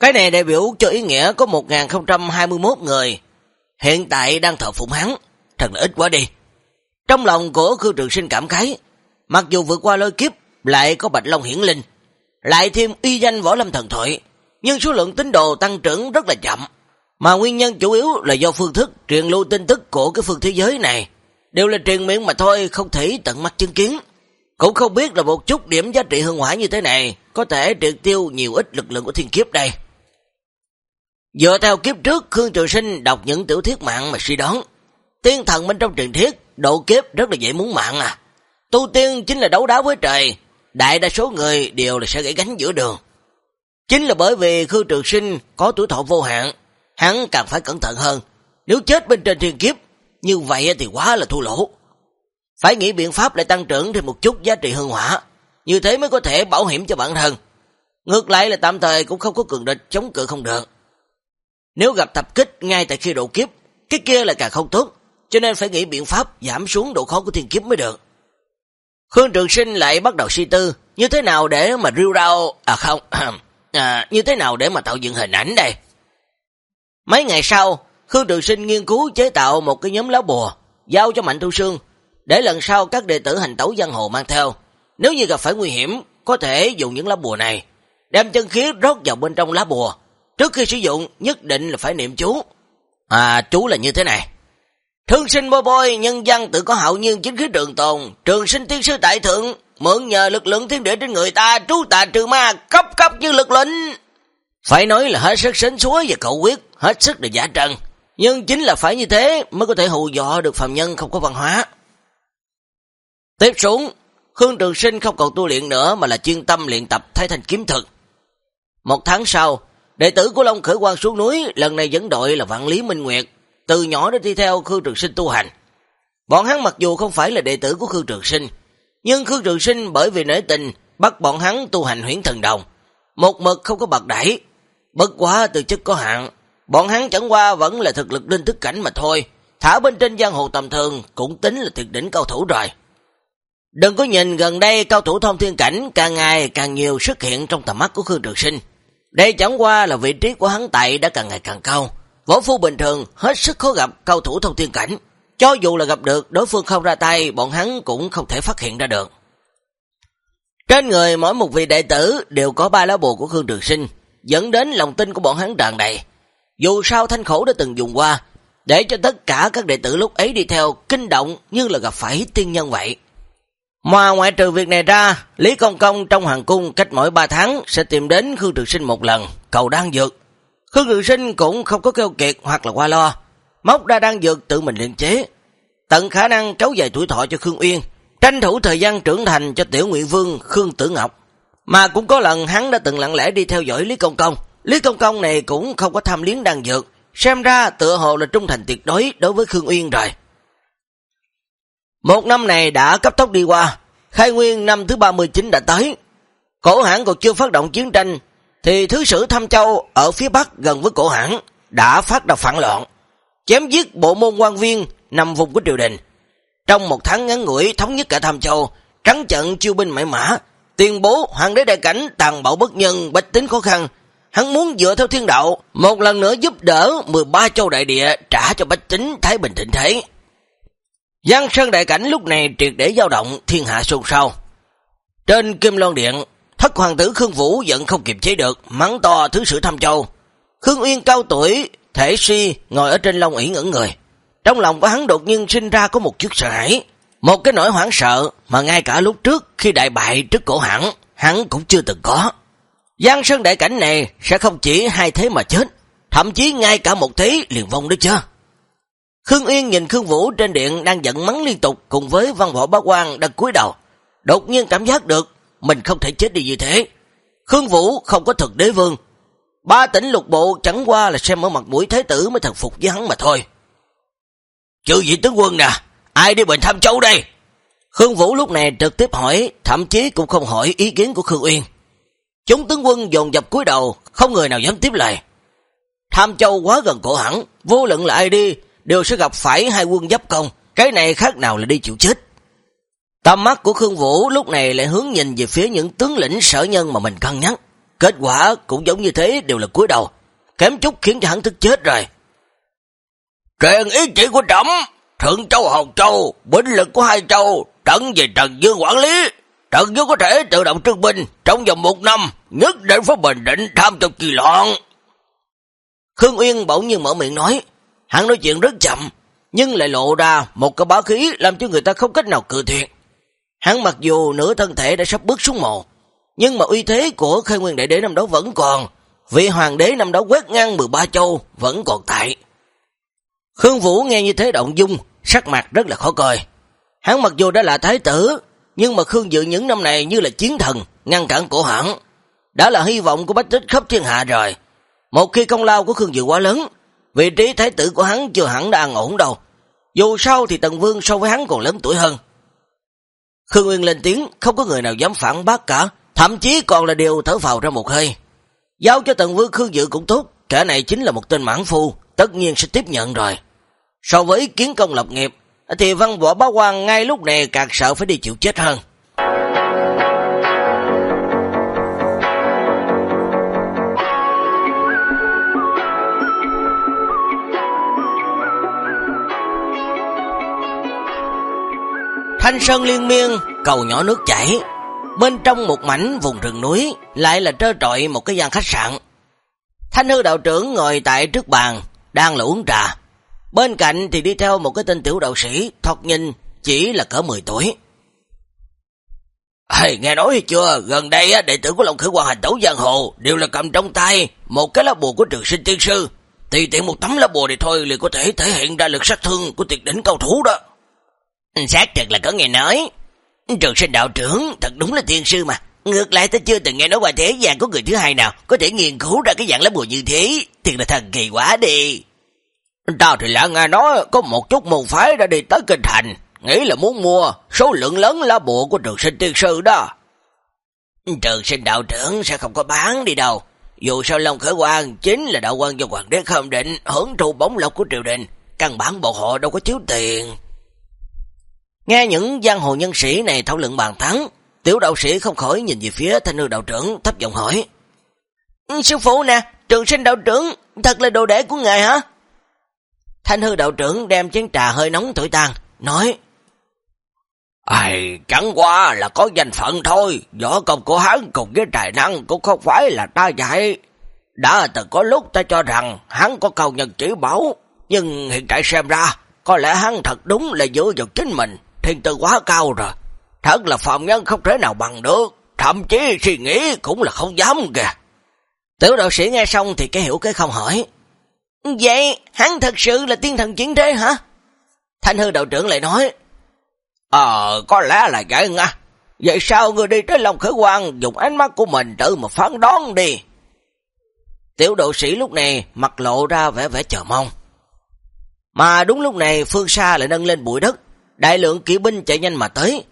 Cái này đại biểu cho ý nghĩa có 1021 người hiện tại đang thờ phụng hắn, thật là ít quá đi. Trong lòng của Khương Trường Sinh cảm khái, mặc dù vượt qua lôi kiếp, lại có Bạch Long hiển linh, lại thêm y danh võ lâm thần thoại, nhưng số lượng tín đồ tăng trưởng rất là chậm, mà nguyên nhân chủ yếu là do phương thức truyền lưu tin tức của cái phương thế giới này, đều là truyền miệng mà thôi, không thể tận mắt chứng kiến. Cũng không biết là một chút điểm giá trị hương hỏa như thế này có thể triệt tiêu nhiều ít lực lượng của thiên kiếp đây. Dựa theo kiếp trước, Khương Trường Sinh đọc những tiểu thuyết mạng mà suy đoán. Tiên thần bên trong truyền thuyết, độ kiếp rất là dễ muốn mạng à. Tu tiên chính là đấu đá với trời, đại đa số người đều là sẽ gãy gánh giữa đường. Chính là bởi vì Khương Trường Sinh có tuổi thọ vô hạn, hắn càng phải cẩn thận hơn. Nếu chết bên trên thiên kiếp, như vậy thì quá là thua lỗ. Phải nghĩ biện pháp để tăng trưởng thêm một chút giá trị hương hỏa, như thế mới có thể bảo hiểm cho bản thân. Ngược lại là tạm thời cũng không có cường địch chống cự không được. Nếu gặp tập kích ngay tại khi độ kiếp, cái kia là càng không tốt, cho nên phải nghĩ biện pháp giảm xuống độ khó của thiên kiếp mới được. Khương Trường Sinh lại bắt đầu suy tư, như thế nào để mà rêu rao, à không, à, như thế nào để mà tạo dựng hình ảnh đây. Mấy ngày sau, Khương Trường Sinh nghiên cứu chế tạo một cái nhóm lá bùa, giao cho Mạnh Thu Sương, để lần sau các đệ tử hành tẩu giang hồ mang theo. Nếu như gặp phải nguy hiểm, có thể dùng những lá bùa này, đem chân khí rót vào bên trong lá bùa. Trước khi sử dụng, nhất định là phải niệm chú. À, chú là như thế này. Thương sinh bôi bôi, nhân dân tự có hậu nhiên chính khí trường tồn, trường sinh tiên sư tại thượng, mượn nhờ lực lượng thiên địa trên người ta, trú tà trừ ma, cấp cấp như lực lĩnh. Phải nói là hết sức sến súa và cậu quyết, hết sức để giả trần. Nhưng chính là phải như thế mới có thể hù dọ được phàm nhân không có văn hóa. Tiếp xuống, Khương Trường Sinh không còn tu luyện nữa mà là chuyên tâm luyện tập thái thành kiếm thực. Một tháng sau, đệ tử của Long Khởi Quang xuống núi, lần này dẫn đội là Vạn Lý Minh Nguyệt, từ nhỏ đã đi theo Khương Trường Sinh tu hành. Bọn hắn mặc dù không phải là đệ tử của Khương Trường Sinh, nhưng Khương Trường Sinh bởi vì nể tình bắt bọn hắn tu hành huyển thần đồng, một mực không có bạc đẩy, bất quá từ chức có hạn, bọn hắn chẳng qua vẫn là thực lực linh thức cảnh mà thôi, thả bên trên giang hồ tầm thường cũng tính là tuyệt đỉnh cao thủ rồi. Đừng có nhìn gần đây cao thủ thông thiên cảnh càng ngày càng nhiều xuất hiện trong tầm mắt của Khương Trường Sinh. Đây chẳng qua là vị trí của hắn tại đã càng ngày càng cao. Võ phu bình thường hết sức khó gặp cao thủ thông thiên cảnh. Cho dù là gặp được, đối phương không ra tay, bọn hắn cũng không thể phát hiện ra được. Trên người mỗi một vị đệ tử đều có ba lá bùa của Khương Trường Sinh, dẫn đến lòng tin của bọn hắn tràn đầy. Dù sao thanh khổ đã từng dùng qua, để cho tất cả các đệ tử lúc ấy đi theo kinh động như là gặp phải tiên nhân vậy. Mà ngoại trừ việc này ra, Lý Công Công trong hoàng cung cách mỗi 3 tháng sẽ tìm đến Khương Trường Sinh một lần, cầu đang dược. Khương Trường Sinh cũng không có kêu kiệt hoặc là qua lo, móc ra đang dược tự mình luyện chế, tận khả năng kéo dài tuổi thọ cho Khương Uyên, tranh thủ thời gian trưởng thành cho tiểu nguyện vương Khương Tử Ngọc. Mà cũng có lần hắn đã từng lặng lẽ đi theo dõi Lý Công Công. Lý Công Công này cũng không có tham liếng đan dược, xem ra tựa hồ là trung thành tuyệt đối đối với Khương Uyên rồi. Một năm này đã cấp tốc đi qua, khai nguyên năm thứ 39 đã tới. Cổ hãng còn chưa phát động chiến tranh, thì Thứ sử Thăm Châu ở phía Bắc gần với cổ hãng đã phát động phản loạn, chém giết bộ môn quan viên nằm vùng của triều đình. Trong một tháng ngắn ngủi thống nhất cả Thăm Châu, trắng trận chiêu binh mãi mã, tuyên bố hoàng đế đại cảnh tàn bạo bất nhân, bách tính khó khăn. Hắn muốn dựa theo thiên đạo, một lần nữa giúp đỡ 13 châu đại địa trả cho bách tính Thái Bình thịnh thế. Giang Sơn Đại Cảnh lúc này triệt để dao động, thiên hạ xôn xao. Trên Kim Loan Điện, thất hoàng tử Khương Vũ giận không kiềm chế được, mắng to thứ sử thăm châu. Khương Uyên cao tuổi, thể si ngồi ở trên long ỉ ngẩn người. Trong lòng của hắn đột nhiên sinh ra có một chút sợ hãi. Một cái nỗi hoảng sợ mà ngay cả lúc trước khi đại bại trước cổ hẳn, hắn cũng chưa từng có. Giang Sơn Đại Cảnh này sẽ không chỉ hai thế mà chết, thậm chí ngay cả một thế liền vong đó chưa. Khương Yên nhìn Khương Vũ trên điện đang giận mắng liên tục cùng với văn võ bá quan đang cúi đầu. Đột nhiên cảm giác được mình không thể chết đi như thế. Khương Vũ không có thực đế vương. Ba tỉnh lục bộ chẳng qua là xem ở mặt mũi thế tử mới thần phục với hắn mà thôi. Chữ vị tướng quân nè, ai đi bệnh thăm châu đây? Khương Vũ lúc này trực tiếp hỏi, thậm chí cũng không hỏi ý kiến của Khương Uyên. Chúng tướng quân dồn dập cúi đầu, không người nào dám tiếp lời. Tham Châu quá gần cổ hẳn, vô luận là ai đi, đều sẽ gặp phải hai quân giáp công, cái này khác nào là đi chịu chết. Tầm mắt của Khương Vũ lúc này lại hướng nhìn về phía những tướng lĩnh sở nhân mà mình cân nhắc. Kết quả cũng giống như thế đều là cuối đầu, kém chút khiến cho hắn thức chết rồi. Truyền ý chỉ của Trẩm, Thượng Châu Hồng Châu, binh lực của hai châu, trận về Trần Dương quản lý. Trần Dương có thể tự động trưng binh trong vòng một năm, nhất định phải bình định tham trong kỳ loạn. Khương Uyên bỗng nhiên mở miệng nói, Hắn nói chuyện rất chậm, nhưng lại lộ ra một cái bá khí làm cho người ta không cách nào cự thiệt Hắn mặc dù nửa thân thể đã sắp bước xuống mồ, nhưng mà uy thế của khai nguyên đại đế năm đó vẫn còn, vị hoàng đế năm đó quét ngang 13 châu vẫn còn tại. Khương Vũ nghe như thế động dung, sắc mặt rất là khó coi. Hắn mặc dù đã là thái tử, nhưng mà Khương Dự những năm này như là chiến thần, ngăn cản cổ hẳn. đã là hy vọng của bách tích khắp thiên hạ rồi. Một khi công lao của Khương Dự quá lớn, vị trí thái tử của hắn chưa hẳn đã an ổn đâu. Dù sao thì Tần Vương so với hắn còn lớn tuổi hơn. Khương Nguyên lên tiếng, không có người nào dám phản bác cả, thậm chí còn là điều thở phào ra một hơi. Giao cho Tần Vương Khương Dự cũng tốt, kẻ này chính là một tên mãn phu, tất nhiên sẽ tiếp nhận rồi. So với kiến công lập nghiệp, thì văn võ bá quan ngay lúc này càng sợ phải đi chịu chết hơn. Thanh sơn liên miên, cầu nhỏ nước chảy. Bên trong một mảnh vùng rừng núi, lại là trơ trọi một cái gian khách sạn. Thanh hư đạo trưởng ngồi tại trước bàn, đang là uống trà. Bên cạnh thì đi theo một cái tên tiểu đạo sĩ, thọc nhìn chỉ là cỡ 10 tuổi. Hey, nghe nói chưa, gần đây á, đệ tử của Long Khởi Hoàng hành tấu giang hồ đều là cầm trong tay một cái lá bùa của trường sinh tiên sư. Tùy tiện một tấm lá bùa này thôi liền có thể thể hiện ra lực sát thương của tuyệt đỉnh cao thủ đó. Ừ, xác thật là có nghe nói. Trường sinh đạo trưởng, thật đúng là tiên sư mà. Ngược lại ta chưa từng nghe nói qua thế gian có người thứ hai nào có thể nghiên cứu ra cái dạng lá bùa như thế. Thiệt là thần kỳ quá đi. Tao thì lạ nghe nói có một chút môn phái đã đi tới kinh thành. Nghĩ là muốn mua số lượng lớn lá bùa của trường sinh tiên sư đó. Trường sinh đạo trưởng sẽ không có bán đi đâu. Dù sao Long Khởi Quang chính là đạo quan do hoàng đế không định, hưởng thụ bóng lộc của triều đình. Căn bản bộ họ đâu có chiếu tiền. Nghe những giang hồ nhân sĩ này thảo luận bàn thắng, tiểu đạo sĩ không khỏi nhìn về phía thanh hư đạo trưởng thấp giọng hỏi. Ừ, sư phụ nè, trường sinh đạo trưởng, thật là đồ đệ của ngài hả? Thanh hư đạo trưởng đem chén trà hơi nóng thổi tan, nói. Ai, chẳng qua là có danh phận thôi, võ công của hắn cùng với tài năng cũng không phải là ta dạy. Đã từng có lúc ta cho rằng hắn có cầu nhân chỉ bảo, nhưng hiện tại xem ra, có lẽ hắn thật đúng là dựa vào chính mình, thiên tư quá cao rồi. Thật là phạm nhân không thể nào bằng được, thậm chí suy nghĩ cũng là không dám kìa. Tiểu đạo sĩ nghe xong thì cái hiểu cái không hỏi. Vậy hắn thật sự là tiên thần chiến thế hả? Thanh hư đạo trưởng lại nói. Ờ, có lẽ là vậy nha. Vậy sao người đi tới lòng khởi quan dùng ánh mắt của mình tự mà phán đoán đi. Tiểu đạo sĩ lúc này mặt lộ ra vẻ vẻ chờ mong. Mà đúng lúc này phương xa lại nâng lên bụi đất, đại lượng kỵ binh chạy nhanh mà tới.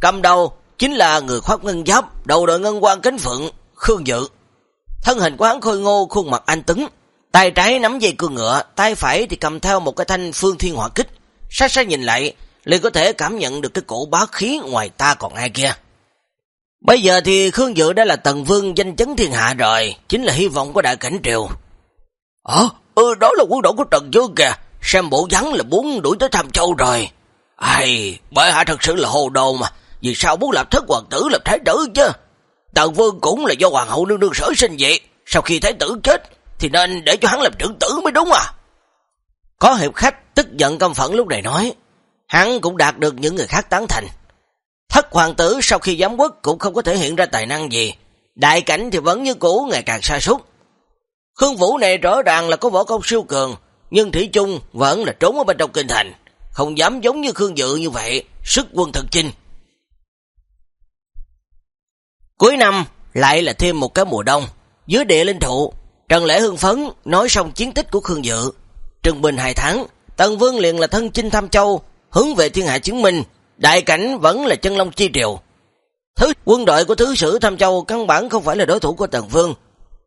Cầm đầu chính là người khoác ngân giáp, đầu đội ngân quan cánh phượng, Khương Dự. Thân hình của hắn khôi ngô, khuôn mặt anh tứng, tay trái nắm dây cương ngựa, tay phải thì cầm theo một cái thanh phương thiên hỏa kích. Sát sát nhìn lại, liền có thể cảm nhận được cái cổ bá khí ngoài ta còn ai kia. Bây giờ thì Khương Dự đã là tần vương danh chấn thiên hạ rồi, chính là hy vọng của đại cảnh triều. Ờ, ừ, đó là quân đội của trần Dương kìa, xem bộ dáng là muốn đuổi tới Tham Châu rồi. Ai, bởi hạ thật sự là hồ đồ mà, vì sao muốn lập thất hoàng tử lập thái tử chứ? Tần Vương cũng là do hoàng hậu nương nương sở sinh vậy, sau khi thái tử chết thì nên để cho hắn làm trưởng tử mới đúng à? Có hiệp khách tức giận căm phẫn lúc này nói, hắn cũng đạt được những người khác tán thành. Thất hoàng tử sau khi giám quốc cũng không có thể hiện ra tài năng gì, đại cảnh thì vẫn như cũ ngày càng sa sút Khương Vũ này rõ ràng là có võ công siêu cường, nhưng Thủy chung vẫn là trốn ở bên trong kinh thành, không dám giống như Khương Dự như vậy, sức quân thật chinh. Cuối năm lại là thêm một cái mùa đông, dưới địa linh thụ, Trần Lễ hưng phấn nói xong chiến tích của Khương Dự. Trừng Bình hai tháng, Tần Vương liền là thân chinh Tham Châu, hướng về thiên hạ chứng minh, đại cảnh vẫn là chân long chi triều. Thứ quân đội của thứ sử Tham Châu căn bản không phải là đối thủ của Tần Vương.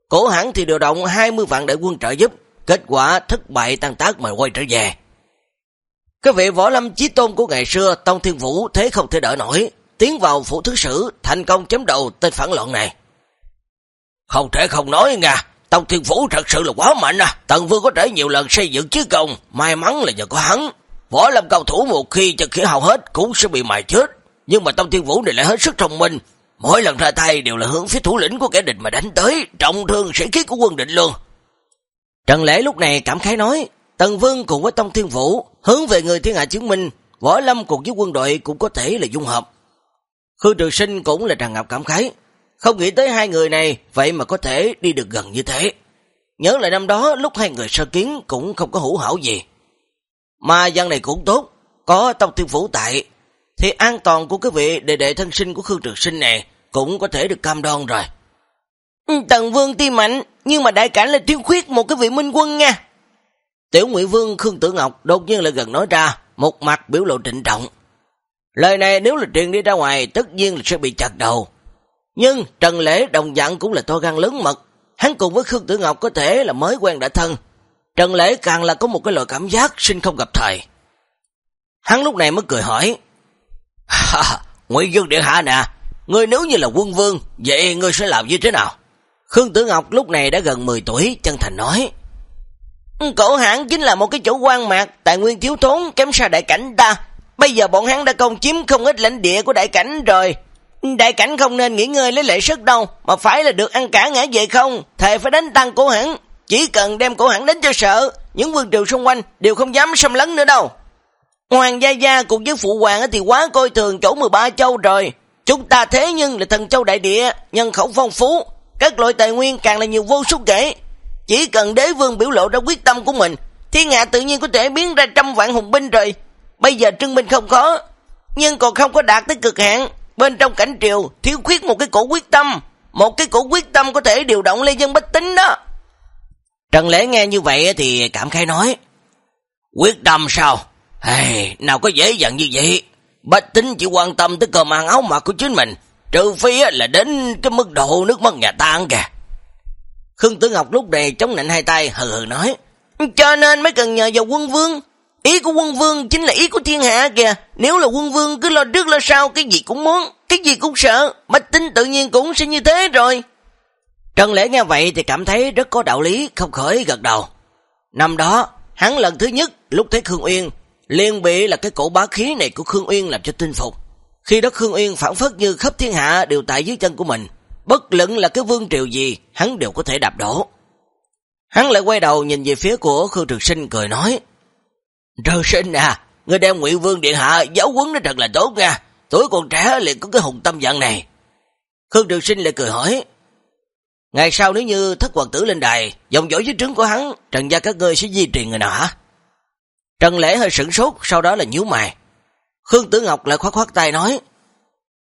Cổ hãng thì điều động 20 vạn đại quân trợ giúp, kết quả thất bại tăng tác mà quay trở về. Cái vị võ lâm chí tôn của ngày xưa Tông Thiên Vũ thế không thể đỡ nổi, tiến vào phủ thứ sử, thành công chấm đầu tên phản loạn này. Không thể không nói nha, Tông Thiên Vũ thật sự là quá mạnh à, Tần Vương có thể nhiều lần xây dựng chứ công, may mắn là nhờ có hắn. Võ lâm cầu thủ một khi chân khí hào hết cũng sẽ bị mài chết, nhưng mà Tông Thiên Vũ này lại hết sức thông minh, mỗi lần ra tay đều là hướng phía thủ lĩnh của kẻ địch mà đánh tới, trọng thương sĩ khí của quân địch luôn. Trần Lễ lúc này cảm khái nói, Tần Vương cùng với Tông Thiên Vũ hướng về người thiên hạ chứng minh, võ lâm cùng với quân đội cũng có thể là dung hợp. Khương Trường Sinh cũng là tràn ngập cảm khái, không nghĩ tới hai người này vậy mà có thể đi được gần như thế. Nhớ lại năm đó lúc hai người sơ kiến cũng không có hữu hảo gì. Mà dân này cũng tốt, có Tông Thiên phủ tại, thì an toàn của cái vị đệ đệ thân sinh của Khương Trường Sinh này cũng có thể được cam đoan rồi. Ừ, tần Vương tuy mạnh, nhưng mà đại cảnh là thiếu khuyết một cái vị minh quân nha. Tiểu Ngụy Vương Khương Tử Ngọc đột nhiên lại gần nói ra, một mặt biểu lộ trịnh trọng. Lời này nếu là truyền đi ra ngoài, tất nhiên là sẽ bị chặt đầu. Nhưng Trần Lễ đồng dạng cũng là to gan lớn mật. Hắn cùng với Khương Tử Ngọc có thể là mới quen đã thân. Trần Lễ càng là có một cái loại cảm giác sinh không gặp thời. Hắn lúc này mới cười hỏi. Nguyễn Dương Điện Hạ nè, ngươi nếu như là quân vương, vậy ngươi sẽ làm như thế nào? Khương Tử Ngọc lúc này đã gần 10 tuổi, chân thành nói. Ừ, cổ hãng chính là một cái chỗ quan mạc, tài nguyên thiếu thốn, kém xa đại cảnh ta. Bây giờ bọn hắn đã công chiếm không ít lãnh địa của đại cảnh rồi. Ừ, đại cảnh không nên nghỉ ngơi lấy lệ sức đâu, mà phải là được ăn cả ngã về không. Thề phải đánh tăng cổ hãng, chỉ cần đem cổ hãng đến cho sợ, những vương triều xung quanh đều không dám xâm lấn nữa đâu. Hoàng Gia Gia cùng với Phụ Hoàng thì quá coi thường chỗ 13 châu rồi. Chúng ta thế nhưng là thần châu đại địa, nhân khẩu phong phú, các loại tài nguyên càng là nhiều vô số kể. Chỉ cần đế vương biểu lộ ra quyết tâm của mình, thiên hạ tự nhiên có thể biến ra trăm vạn hùng binh rồi. Bây giờ trưng binh không có nhưng còn không có đạt tới cực hạn. Bên trong cảnh triều thiếu khuyết một cái cổ quyết tâm, một cái cổ quyết tâm có thể điều động lê dân bách tính đó. Trần Lễ nghe như vậy thì cảm khai nói, quyết tâm sao? Hey, nào có dễ dàng như vậy? Bách tính chỉ quan tâm tới cơm ăn áo mặc của chính mình, trừ phi là đến cái mức độ nước mắt nhà tan kìa. Khương Tử Ngọc lúc này chống nạnh hai tay hừ hừ nói, cho nên mới cần nhờ vào quân vương. Ý của quân vương chính là ý của thiên hạ kìa. Nếu là quân vương cứ lo trước lo sau, cái gì cũng muốn, cái gì cũng sợ, bách tính tự nhiên cũng sẽ như thế rồi. Trần Lễ nghe vậy thì cảm thấy rất có đạo lý, không khỏi gật đầu. Năm đó, hắn lần thứ nhất lúc thấy Khương Uyên, liền bị là cái cổ bá khí này của Khương Uyên làm cho tinh phục. Khi đó Khương Uyên phản phất như khắp thiên hạ đều tại dưới chân của mình, bất luận là cái vương triều gì, hắn đều có thể đạp đổ. Hắn lại quay đầu nhìn về phía của Khương Trường Sinh cười nói, Trường Sinh à, người đem Ngụy Vương Điện Hạ giáo quấn nó thật là tốt nha, tuổi còn trẻ liền có cái hùng tâm dạng này. Khương Trường Sinh lại cười hỏi, Ngày sau nếu như thất hoàng tử lên đài, dòng dõi dưới trứng của hắn, Trần gia các ngươi sẽ di truyền người nào hả? Trần Lễ hơi sửng sốt, sau đó là nhíu mày. Khương Tử Ngọc lại khoát khoát tay nói,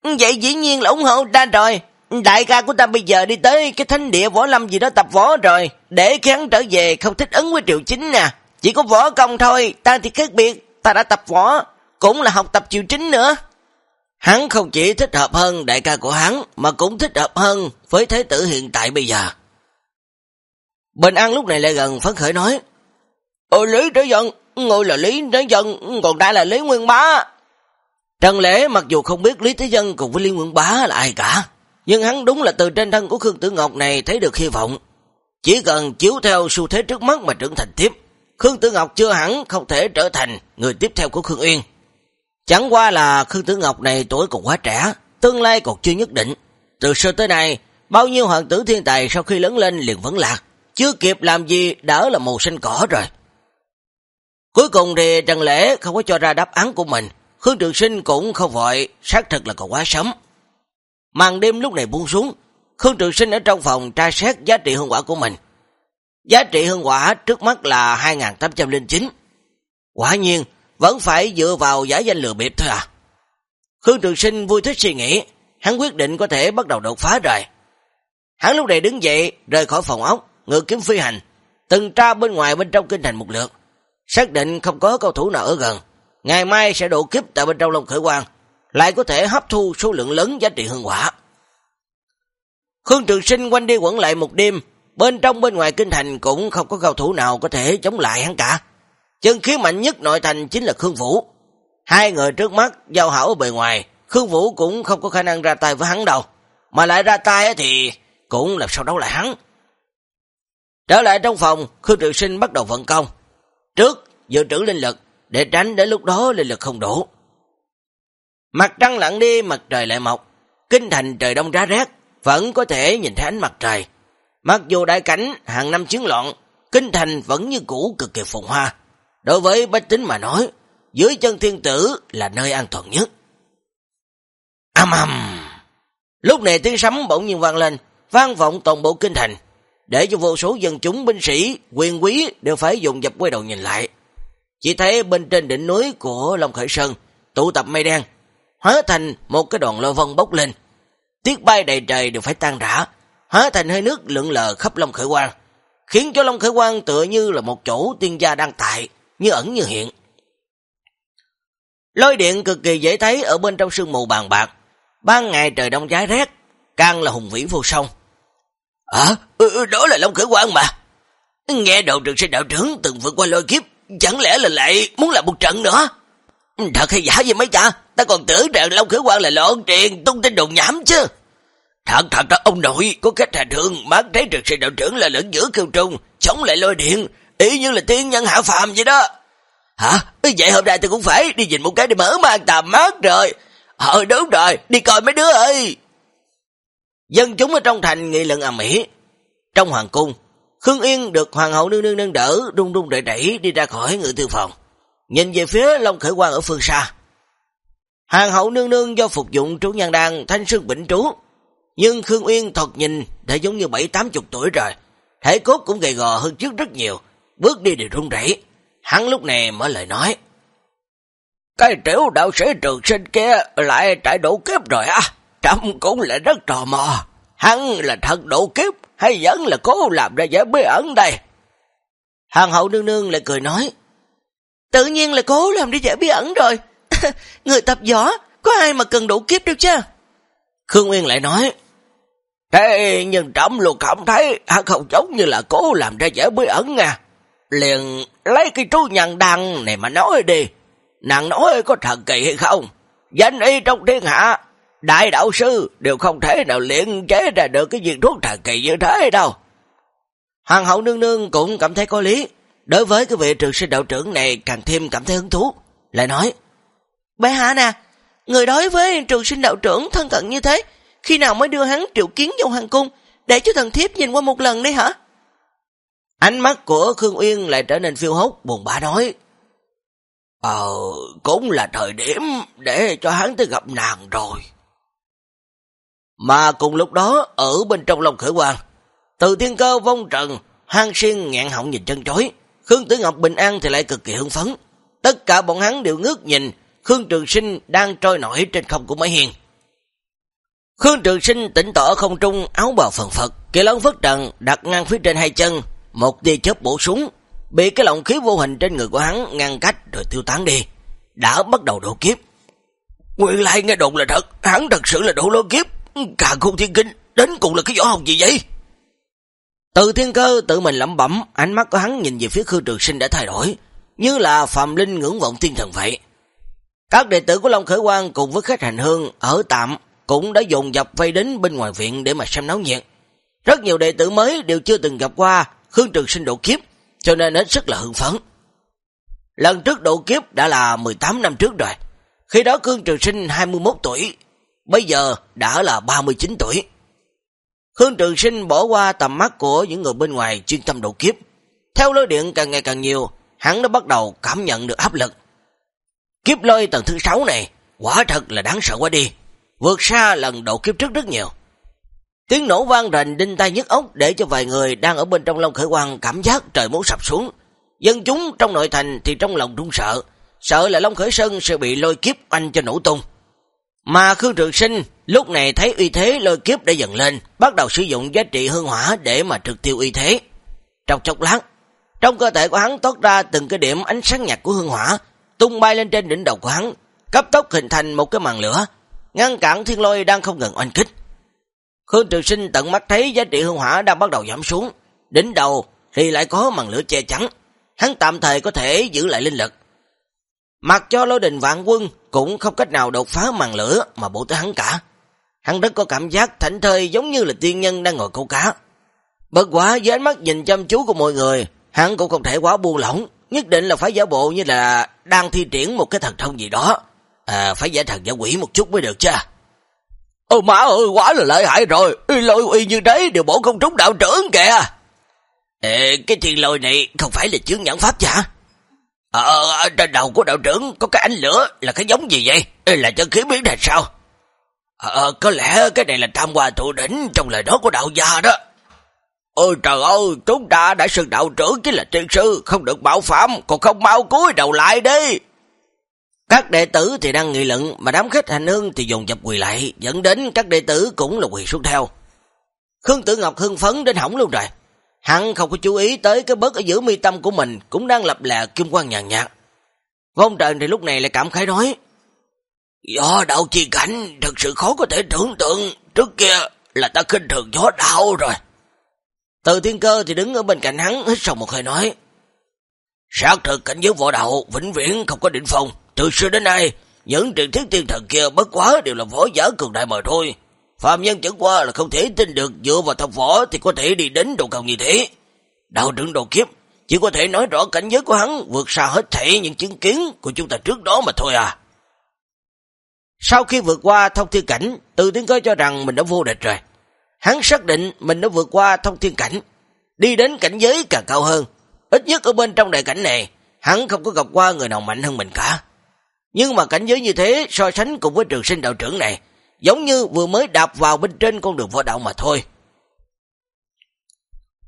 Vậy dĩ nhiên là ủng hộ ta rồi, đại ca của ta bây giờ đi tới cái thánh địa võ lâm gì đó tập võ rồi, để khi hắn trở về không thích ứng với triệu chính nè, chỉ có võ công thôi, ta thì khác biệt, ta đã tập võ, cũng là học tập triệu chính nữa. Hắn không chỉ thích hợp hơn đại ca của hắn, mà cũng thích hợp hơn với thế tử hiện tại bây giờ. Bình An lúc này lại gần phấn khởi nói, Ôi Lý Thế Dân, ngồi là Lý Thế Dân, còn ta là Lý Nguyên Bá. Trần Lễ mặc dù không biết Lý Thế Dân cùng với Lý Nguyên Bá là ai cả, nhưng hắn đúng là từ trên thân của Khương Tử Ngọc này thấy được hy vọng. Chỉ cần chiếu theo xu thế trước mắt mà trưởng thành tiếp, Khương Tử Ngọc chưa hẳn không thể trở thành người tiếp theo của Khương Uyên. Chẳng qua là Khương Tử Ngọc này tuổi còn quá trẻ, tương lai còn chưa nhất định. Từ xưa tới nay, bao nhiêu hoàng tử thiên tài sau khi lớn lên liền vẫn lạc, chưa kịp làm gì đỡ là màu xanh cỏ rồi. Cuối cùng thì Trần Lễ không có cho ra đáp án của mình, Khương Trường Sinh cũng không vội, xác thực là còn quá sớm. Màn đêm lúc này buông xuống, Khương Trường Sinh ở trong phòng tra xét giá trị hương quả của mình. Giá trị hương quả trước mắt là 2.809. Quả nhiên, vẫn phải dựa vào giả danh lừa bịp thôi à. Khương Trường Sinh vui thích suy nghĩ, hắn quyết định có thể bắt đầu đột phá rồi. Hắn lúc này đứng dậy, rời khỏi phòng ốc, ngựa kiếm phi hành, từng tra bên ngoài bên trong kinh thành một lượt. Xác định không có cầu thủ nào ở gần, ngày mai sẽ độ kiếp tại bên trong Long Khởi Quang, lại có thể hấp thu số lượng lớn giá trị hương quả. Khương Trường Sinh quanh đi quẩn lại một đêm, bên trong bên ngoài kinh thành cũng không có cao thủ nào có thể chống lại hắn cả. Chân khí mạnh nhất nội thành chính là Khương Vũ. Hai người trước mắt giao hảo ở bề ngoài, Khương Vũ cũng không có khả năng ra tay với hắn đâu. Mà lại ra tay thì cũng làm sao đấu lại hắn. Trở lại trong phòng, Khương Trường Sinh bắt đầu vận công. Trước, dự trữ linh lực, để tránh đến lúc đó linh lực không đủ. Mặt trăng lặn đi, mặt trời lại mọc. Kinh thành trời đông rá rét, vẫn có thể nhìn thấy ánh mặt trời. Mặc dù đại cảnh hàng năm chiến loạn, kinh thành vẫn như cũ cực kỳ phồn hoa. Đối với bách tính mà nói, dưới chân thiên tử là nơi an toàn nhất. Âm âm Lúc này tiếng sấm bỗng nhiên vang lên, vang vọng toàn bộ kinh thành, để cho vô số dân chúng binh sĩ, quyền quý đều phải dùng dập quay đầu nhìn lại. Chỉ thấy bên trên đỉnh núi của Long Khởi Sơn, tụ tập mây đen, hóa thành một cái đoàn lôi vân bốc lên. Tiết bay đầy trời đều phải tan rã, hóa thành hơi nước lượn lờ khắp Long Khởi Quang, khiến cho Long Khởi Quang tựa như là một chỗ tiên gia đang tại, như ẩn như hiện. Lôi điện cực kỳ dễ thấy ở bên trong sương mù bàn bạc, ban ngày trời đông giá rét, càng là hùng vĩ vô song. À, đó là Long Khởi Quang mà. Nghe đầu trường sinh đạo trưởng từng vượt qua lôi kiếp, chẳng lẽ là lại muốn làm một trận nữa? Thật hay giả vậy mấy cha, ta còn tưởng rằng Long Khởi Quang là loạn truyền, tung tin đồn nhảm chứ. Thật thật đó ông nội, có cách hà thương, mát thấy được sự đạo trưởng là lẫn giữa kêu trung, chống lại lôi điện, ý như là tiên nhân hạ phàm vậy đó. Hả? Vậy hôm nay tôi cũng phải đi nhìn một cái để mở mang tầm mắt rồi. Ờ đúng rồi, đi coi mấy đứa ơi. Dân chúng ở trong thành nghị luận ầm ĩ. Trong hoàng cung, Khương Yên được hoàng hậu nương nương nâng đỡ, rung rung đẩy đẩy đi ra khỏi ngự thư phòng. Nhìn về phía Long Khởi Quang ở phương xa. Hàng hậu nương nương do phục dụng trú nhan đan, thanh sương bệnh trú. Nhưng Khương Uyên thật nhìn đã giống như bảy, tám chục tuổi rồi. Thể cốt cũng gầy gò hơn trước rất nhiều. Bước đi đều run rẩy. Hắn lúc này mở lời nói. Cái tiểu đạo sĩ trường sinh kia lại trải đổ kiếp rồi á. Trâm cũng lại rất tò mò. Hắn là thật đổ kiếp hay vẫn là cố làm ra giải bí ẩn đây? Hàng hậu nương nương lại cười nói. Tự nhiên là cố làm ra giải bí ẩn rồi. Người tập võ, có ai mà cần đủ kiếp đâu chứ? Khương Nguyên lại nói. Thế nhưng trẫm luôn cảm thấy hắn không giống như là cố làm ra vẻ bí ẩn nha. Liền lấy cái chú nhân đăng này mà nói đi. Nàng nói có thần kỳ hay không? Danh y trong thiên hạ, đại đạo sư đều không thể nào luyện chế ra được cái viên thuốc thần kỳ như thế đâu. Hoàng hậu nương nương cũng cảm thấy có lý. Đối với cái vị trường sinh đạo trưởng này càng thêm cảm thấy hứng thú. Lại nói, Bệ hạ nè, người đối với trường sinh đạo trưởng thân cận như thế, khi nào mới đưa hắn triệu kiến vào hoàng cung, để cho thần thiếp nhìn qua một lần đi hả? Ánh mắt của Khương Uyên lại trở nên phiêu hốc buồn bã nói. Ờ, cũng là thời điểm để cho hắn tới gặp nàng rồi. Mà cùng lúc đó, ở bên trong lòng khởi hoàng, từ thiên cơ vong trần, hang xuyên ngẹn họng nhìn chân chối, Khương Tử Ngọc bình an thì lại cực kỳ hưng phấn. Tất cả bọn hắn đều ngước nhìn, Khương Trường Sinh đang trôi nổi trên không của Mấy Hiền. Khương Trường Sinh tỉnh tỏ không trung áo bào phần phật, kỳ lớn phất trần đặt ngang phía trên hai chân, một tia chớp bổ súng, bị cái lồng khí vô hình trên người của hắn ngăn cách rồi tiêu tán đi, đã bắt đầu độ kiếp. Nguyên lại nghe đồn là thật, hắn thật sự là độ lô kiếp, cả khung thiên kinh, đến cùng là cái võ học gì vậy? Từ thiên cơ tự mình lẩm bẩm, ánh mắt của hắn nhìn về phía Khương Trường Sinh đã thay đổi, như là phàm linh ngưỡng vọng tiên thần vậy. Các đệ tử của Long Khởi Quang cùng với khách hành hương ở tạm cũng đã dồn dập vây đến bên ngoài viện để mà xem náo nhiệt. Rất nhiều đệ tử mới đều chưa từng gặp qua Khương Trường Sinh độ kiếp, cho nên hết sức là hưng phấn. Lần trước độ kiếp đã là 18 năm trước rồi. Khi đó Khương Trường Sinh 21 tuổi, bây giờ đã là 39 tuổi. Khương Trường Sinh bỏ qua tầm mắt của những người bên ngoài chuyên tâm độ kiếp. Theo lối điện càng ngày càng nhiều, hắn đã bắt đầu cảm nhận được áp lực. Kiếp lôi tầng thứ 6 này, quả thật là đáng sợ quá đi. Vượt xa lần độ kiếp trước rất nhiều. Tiếng nổ vang rền đinh tai nhức ốc để cho vài người đang ở bên trong Long Khởi Quang cảm giác trời muốn sập xuống. Dân chúng trong nội thành thì trong lòng run sợ, sợ là Long Khởi Sơn sẽ bị lôi kiếp anh cho nổ tung. Mà Khương Trường Sinh lúc này thấy uy thế lôi kiếp đã dần lên, bắt đầu sử dụng giá trị hương hỏa để mà trực tiêu uy thế. Trong chốc lát, trong cơ thể của hắn toát ra từng cái điểm ánh sáng nhạt của hương hỏa, tung bay lên trên đỉnh đầu của hắn, cấp tốc hình thành một cái màn lửa, ngăn cản thiên lôi đang không ngừng oanh kích. Khương Trường Sinh tận mắt thấy giá trị hương hỏa đang bắt đầu giảm xuống, đỉnh đầu thì lại có màn lửa che chắn, hắn tạm thời có thể giữ lại linh lực. Mặc cho lôi đình vạn quân cũng không cách nào đột phá màn lửa mà bổ tới hắn cả. Hắn rất có cảm giác thảnh thơi giống như là tiên nhân đang ngồi câu cá. Bất quả với ánh mắt nhìn chăm chú của mọi người, hắn cũng không thể quá buông lỏng, nhất định là phải giả bộ như là đang thi triển một cái thần thông gì đó. À, phải giả thần giả quỷ một chút mới được chứ. Ôi má ơi, quá là lợi hại rồi, lôi uy như thế đều bổ công trúng đạo trưởng kìa. Ê, cái thiên lôi này không phải là chướng nhãn pháp chả? Ờ, ờ, ờ, trên đầu của đạo trưởng có cái ánh lửa là cái giống gì vậy? Là chân khí biến thành sao? Ờ, ờ có lẽ cái này là tam hòa thủ đỉnh trong lời nói của đạo gia đó. Ôi trời ơi, chúng ta đã sư đạo trưởng chính là tiên sư, không được bảo phạm, còn không mau cúi đầu lại đi. Các đệ tử thì đang nghị luận, mà đám khách hành hương thì dùng dập quỳ lại, dẫn đến các đệ tử cũng là quỳ xuống theo. Khương Tử Ngọc hưng phấn đến hỏng luôn rồi. Hắn không có chú ý tới cái bớt ở giữa mi tâm của mình cũng đang lập lè kim quang nhàn nhạt. Vong Trần thì lúc này lại cảm khái nói. Gió đạo chi cảnh thật sự khó có thể tưởng tượng. Trước kia là ta khinh thường gió đạo rồi. Từ thiên cơ thì đứng ở bên cạnh hắn hít sâu một hơi nói. Xác thực cảnh giới võ đạo vĩnh viễn không có định phong. Từ xưa đến nay, những truyền thiết tiên thần kia bất quá đều là võ giả cường đại mời thôi. Phạm nhân chẳng qua là không thể tin được dựa vào thông võ thì có thể đi đến độ cao như thế. Đạo trưởng đồ kiếp chỉ có thể nói rõ cảnh giới của hắn vượt xa hết thảy những chứng kiến của chúng ta trước đó mà thôi à. Sau khi vượt qua thông thiên cảnh, từ tiếng cơ cho rằng mình đã vô địch rồi. Hắn xác định mình đã vượt qua thông thiên cảnh, đi đến cảnh giới càng cao hơn. Ít nhất ở bên trong đại cảnh này, hắn không có gặp qua người nào mạnh hơn mình cả. Nhưng mà cảnh giới như thế so sánh cùng với trường sinh đạo trưởng này, giống như vừa mới đạp vào bên trên con đường võ đạo mà thôi.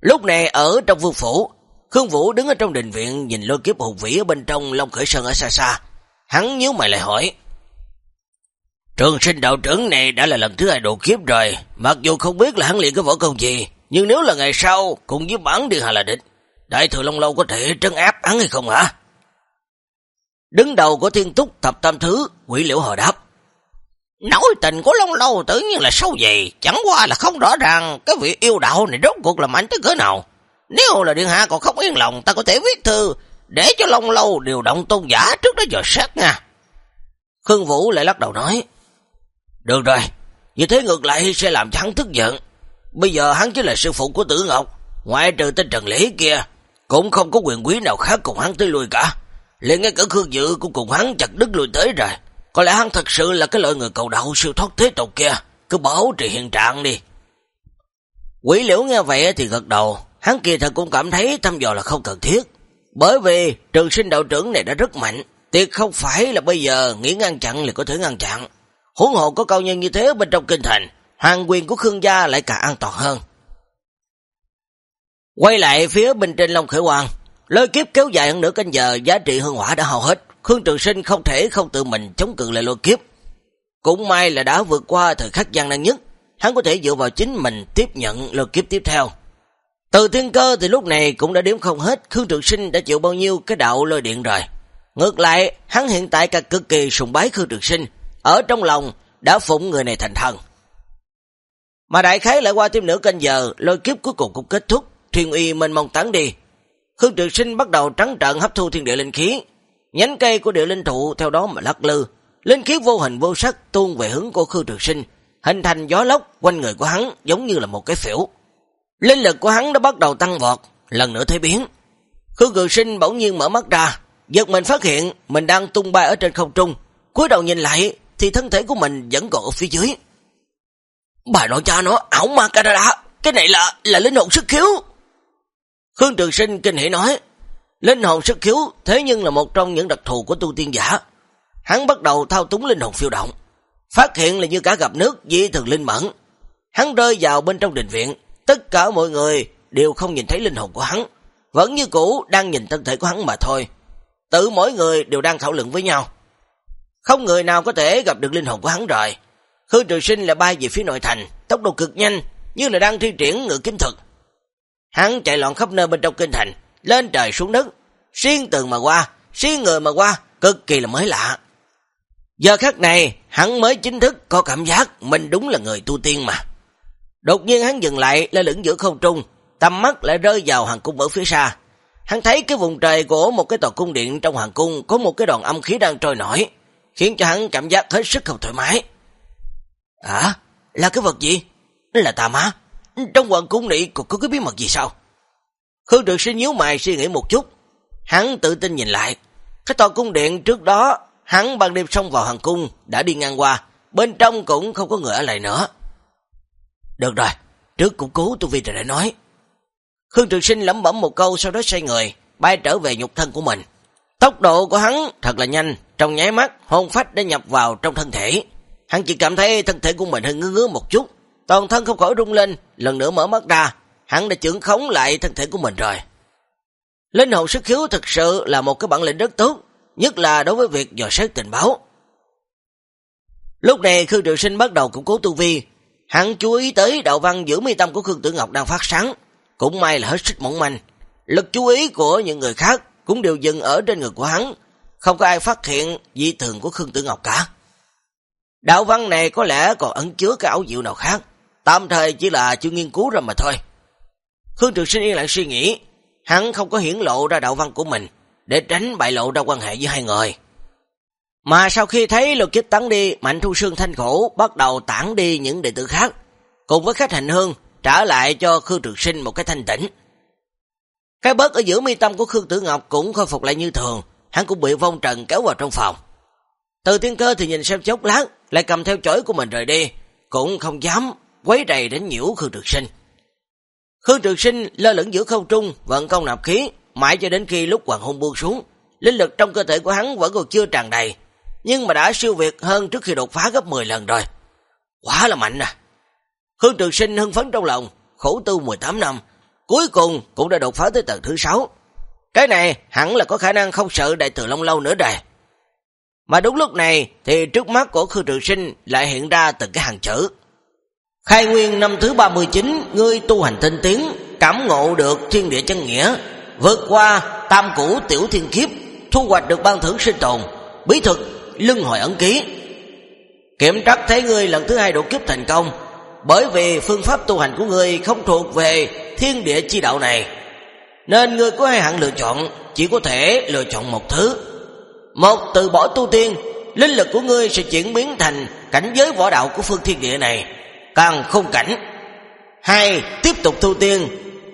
Lúc này ở trong vương phủ, Khương Vũ đứng ở trong đình viện nhìn lôi kiếp hùng vĩ ở bên trong Long Khởi Sơn ở xa xa. Hắn nhíu mày lại hỏi. Trường sinh đạo trưởng này đã là lần thứ hai độ kiếp rồi, mặc dù không biết là hắn luyện cái võ công gì, nhưng nếu là ngày sau cùng với bản đi hà là địch, đại thừa Long Lâu có thể trấn áp hắn hay không hả? Đứng đầu của thiên túc thập tam thứ, quỷ liễu hồi đáp. Nói tình của Long Lâu tự nhiên là sâu gì, chẳng qua là không rõ ràng cái việc yêu đạo này rốt cuộc là mạnh tới cỡ nào. Nếu là Điện Hạ còn không yên lòng, ta có thể viết thư để cho Long Lâu điều động tôn giả trước đó giờ sát nha. Khương Vũ lại lắc đầu nói. Được rồi, như thế ngược lại sẽ làm cho hắn tức giận. Bây giờ hắn chỉ là sư phụ của Tử Ngọc, ngoại trừ tên Trần Lý kia, cũng không có quyền quý nào khác cùng hắn tới lui cả. liền ngay cả Khương Dự cũng cùng hắn chặt đứt lui tới rồi. Có lẽ hắn thật sự là cái loại người cầu đạo siêu thoát thế tục kia, cứ bảo trì hiện trạng đi. Quỷ liễu nghe vậy thì gật đầu, hắn kia thật cũng cảm thấy thăm dò là không cần thiết. Bởi vì trường sinh đạo trưởng này đã rất mạnh, tiệt không phải là bây giờ nghĩ ngăn chặn là có thể ngăn chặn. Huống hộ có cao nhân như thế bên trong kinh thành, hoàng quyền của Khương gia lại càng an toàn hơn. Quay lại phía bên trên Long Khởi Hoàng, lôi kiếp kéo dài hơn nửa canh giờ, giá trị hương hỏa đã hao hết. Khương Trường Sinh không thể không tự mình chống cự lại lôi kiếp. Cũng may là đã vượt qua thời khắc gian nan nhất, hắn có thể dựa vào chính mình tiếp nhận lôi kiếp tiếp theo. Từ thiên cơ thì lúc này cũng đã đếm không hết, Khương Trường Sinh đã chịu bao nhiêu cái đạo lôi điện rồi. Ngược lại, hắn hiện tại càng cực kỳ sùng bái Khương Trường Sinh, ở trong lòng đã phụng người này thành thần. Mà đại khái lại qua thêm nửa canh giờ, lôi kiếp cuối cùng cũng kết thúc, thiên uy mênh mông tán đi. Khương Trường Sinh bắt đầu trắng trận hấp thu thiên địa linh khí, nhánh cây của địa linh thụ theo đó mà lắc lư, linh khí vô hình vô sắc tuôn về hướng của Khương Trường Sinh, hình thành gió lốc quanh người của hắn giống như là một cái phễu. Linh lực của hắn đã bắt đầu tăng vọt, lần nữa thấy biến. Khương Trường Sinh bỗng nhiên mở mắt ra, giật mình phát hiện mình đang tung bay ở trên không trung, cúi đầu nhìn lại thì thân thể của mình vẫn còn ở phía dưới. Bà nội cha nó, ảo ma Canada, cái này là là linh hồn sức khiếu. Khương Trường Sinh kinh hỉ nói, linh hồn sức khiếu thế nhưng là một trong những đặc thù của tu tiên giả. Hắn bắt đầu thao túng linh hồn phiêu động, phát hiện là như cả gặp nước dị thường linh mẫn. Hắn rơi vào bên trong đình viện, tất cả mọi người đều không nhìn thấy linh hồn của hắn, vẫn như cũ đang nhìn thân thể của hắn mà thôi. Tự mỗi người đều đang thảo luận với nhau. Không người nào có thể gặp được linh hồn của hắn rồi. Khương Trường Sinh là bay về phía nội thành, tốc độ cực nhanh, như là đang thi triển ngự kiếm thuật. Hắn chạy loạn khắp nơi bên trong kinh thành, lên trời xuống đất, xuyên tường mà qua, xuyên người mà qua, cực kỳ là mới lạ. Giờ khắc này, hắn mới chính thức có cảm giác mình đúng là người tu tiên mà. Đột nhiên hắn dừng lại lên lửng giữa không trung, tầm mắt lại rơi vào hàng cung ở phía xa. Hắn thấy cái vùng trời của một cái tòa cung điện trong hoàng cung có một cái đoàn âm khí đang trôi nổi khiến cho hắn cảm giác hết sức không thoải mái. À, là cái vật gì? Là tà má. Trong quần cung này còn có cái bí mật gì sao? Khương Trường Sinh nhíu mày suy nghĩ một chút. Hắn tự tin nhìn lại. Cái tòa cung điện trước đó, hắn ban đêm xông vào hoàng cung, đã đi ngang qua. Bên trong cũng không có người ở lại nữa. Được rồi, trước cũng cố tu vi rồi đã nói. Khương Trường Sinh lẩm bẩm một câu sau đó xoay người, bay trở về nhục thân của mình. Tốc độ của hắn thật là nhanh, trong nháy mắt hồn phách đã nhập vào trong thân thể. Hắn chỉ cảm thấy thân thể của mình hơi ngứa ngứa một chút, toàn thân không khỏi rung lên, lần nữa mở mắt ra, hắn đã trưởng khống lại thân thể của mình rồi. Linh hồn sức khiếu thực sự là một cái bản lĩnh rất tốt, nhất là đối với việc dò xét tình báo. Lúc này Khương Trường Sinh bắt đầu củng cố tu vi, hắn chú ý tới đạo văn giữa mi tâm của Khương Tử Ngọc đang phát sáng, cũng may là hết sức mỏng manh. Lực chú ý của những người khác cũng đều dừng ở trên người của hắn, không có ai phát hiện dị thường của Khương Tử Ngọc cả. Đạo văn này có lẽ còn ẩn chứa cái ảo diệu nào khác, tạm thời chỉ là chưa nghiên cứu ra mà thôi. Khương Trường Sinh yên lặng suy nghĩ, hắn không có hiển lộ ra đạo văn của mình, để tránh bại lộ ra quan hệ với hai người. Mà sau khi thấy lục kích tắn đi, Mạnh Thu Sương thanh khổ bắt đầu tản đi những đệ tử khác, cùng với khách hành hương trả lại cho Khương Trường Sinh một cái thanh tĩnh. Cái bớt ở giữa mi tâm của Khương Tử Ngọc cũng khôi phục lại như thường, hắn cũng bị vong trần kéo vào trong phòng. Từ tiên cơ thì nhìn xem chốc lát, lại cầm theo chổi của mình rời đi, cũng không dám quấy rầy đến nhiễu Khương Trường Sinh. Khương Trường Sinh lơ lửng giữa không trung, vận công nạp khí, mãi cho đến khi lúc hoàng hôn buông xuống, linh lực trong cơ thể của hắn vẫn còn chưa tràn đầy, nhưng mà đã siêu việt hơn trước khi đột phá gấp 10 lần rồi. Quá là mạnh à! Khương Trường Sinh hưng phấn trong lòng, khổ tu 18 năm, cuối cùng cũng đã đột phá tới tầng thứ 6. Cái này hẳn là có khả năng không sợ đại tử Long Lâu nữa rồi. Mà đúng lúc này thì trước mắt của Khương Trường Sinh lại hiện ra từng cái hàng chữ. Khai nguyên năm thứ 39, ngươi tu hành tinh tiến, cảm ngộ được thiên địa chân nghĩa, vượt qua tam củ tiểu thiên kiếp, thu hoạch được ban thưởng sinh tồn, bí thuật, lưng hồi ẩn ký. Kiểm trắc thấy ngươi lần thứ hai độ kiếp thành công, bởi vì phương pháp tu hành của ngươi không thuộc về thiên địa chi đạo này, nên ngươi có hai hạng lựa chọn, chỉ có thể lựa chọn một thứ. Một, từ bỏ tu tiên, linh lực của ngươi sẽ chuyển biến thành cảnh giới võ đạo của phương thiên địa này, càng không cảnh. Hai, tiếp tục tu tiên,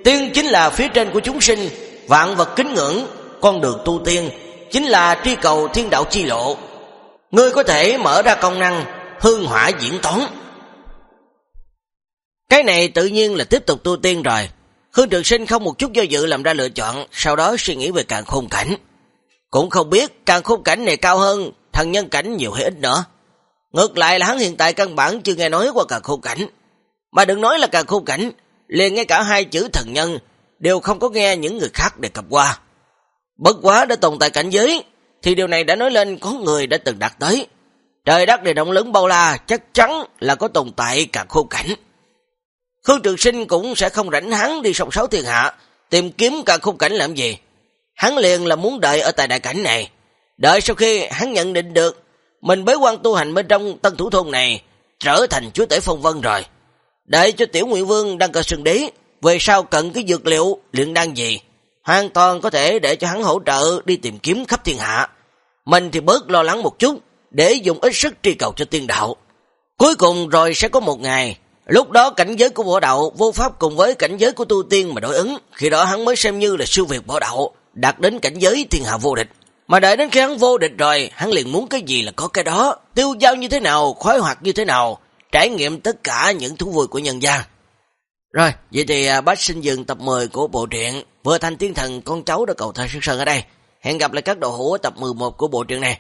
tiên chính là phía trên của chúng sinh, vạn vật kính ngưỡng, con đường tu tiên chính là tri cầu thiên đạo chi lộ. Ngươi có thể mở ra công năng hương hỏa diễn toán. Cái này tự nhiên là tiếp tục tu tiên rồi. Khương Trường Sinh không một chút do dự làm ra lựa chọn, sau đó suy nghĩ về càng khôn cảnh. Cũng không biết càng khôn cảnh này cao hơn thần nhân cảnh nhiều hay ít nữa. Ngược lại là hắn hiện tại căn bản chưa nghe nói qua càng khôn cảnh. Mà đừng nói là càng khôn cảnh, liền ngay cả hai chữ thần nhân đều không có nghe những người khác đề cập qua. Bất quá đã tồn tại cảnh giới, thì điều này đã nói lên có người đã từng đạt tới. Trời đất địa động lớn bao la chắc chắn là có tồn tại càng khôn cảnh. Khương Trường Sinh cũng sẽ không rảnh hắn đi sông sáu thiên hạ, tìm kiếm cả khung cảnh làm gì. Hắn liền là muốn đợi ở tại đại cảnh này. Đợi sau khi hắn nhận định được, mình bế quan tu hành bên trong tân thủ thôn này, trở thành chúa tể phong vân rồi. Đợi cho tiểu Nguyễn Vương đăng cơ sừng đế, về sau cần cái dược liệu, luyện đan gì, hoàn toàn có thể để cho hắn hỗ trợ đi tìm kiếm khắp thiên hạ. Mình thì bớt lo lắng một chút, để dùng ít sức tri cầu cho tiên đạo. Cuối cùng rồi sẽ có một ngày, Lúc đó cảnh giới của bộ đạo vô pháp cùng với cảnh giới của tu tiên mà đối ứng, khi đó hắn mới xem như là siêu việt bộ đạo, đạt đến cảnh giới thiên hạ vô địch. Mà đợi đến khi hắn vô địch rồi, hắn liền muốn cái gì là có cái đó, tiêu giao như thế nào, khoái hoạt như thế nào, trải nghiệm tất cả những thú vui của nhân gian. Rồi, vậy thì à, bác xin dừng tập 10 của bộ truyện Vừa thành tiên thần con cháu đã cầu thơ sơn sơn ở đây. Hẹn gặp lại các đồ hữu ở tập 11 của bộ truyện này.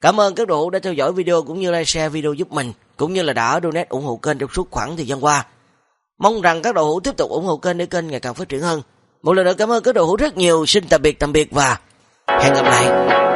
Cảm ơn các đồ hữu đã theo dõi video cũng như like share video giúp mình cũng như là đã donate ủng hộ kênh trong suốt khoảng thời gian qua. Mong rằng các đồ hữu tiếp tục ủng hộ kênh để kênh ngày càng phát triển hơn. Một lần nữa cảm ơn các đồ hữu rất nhiều. Xin tạm biệt tạm biệt và hẹn gặp lại.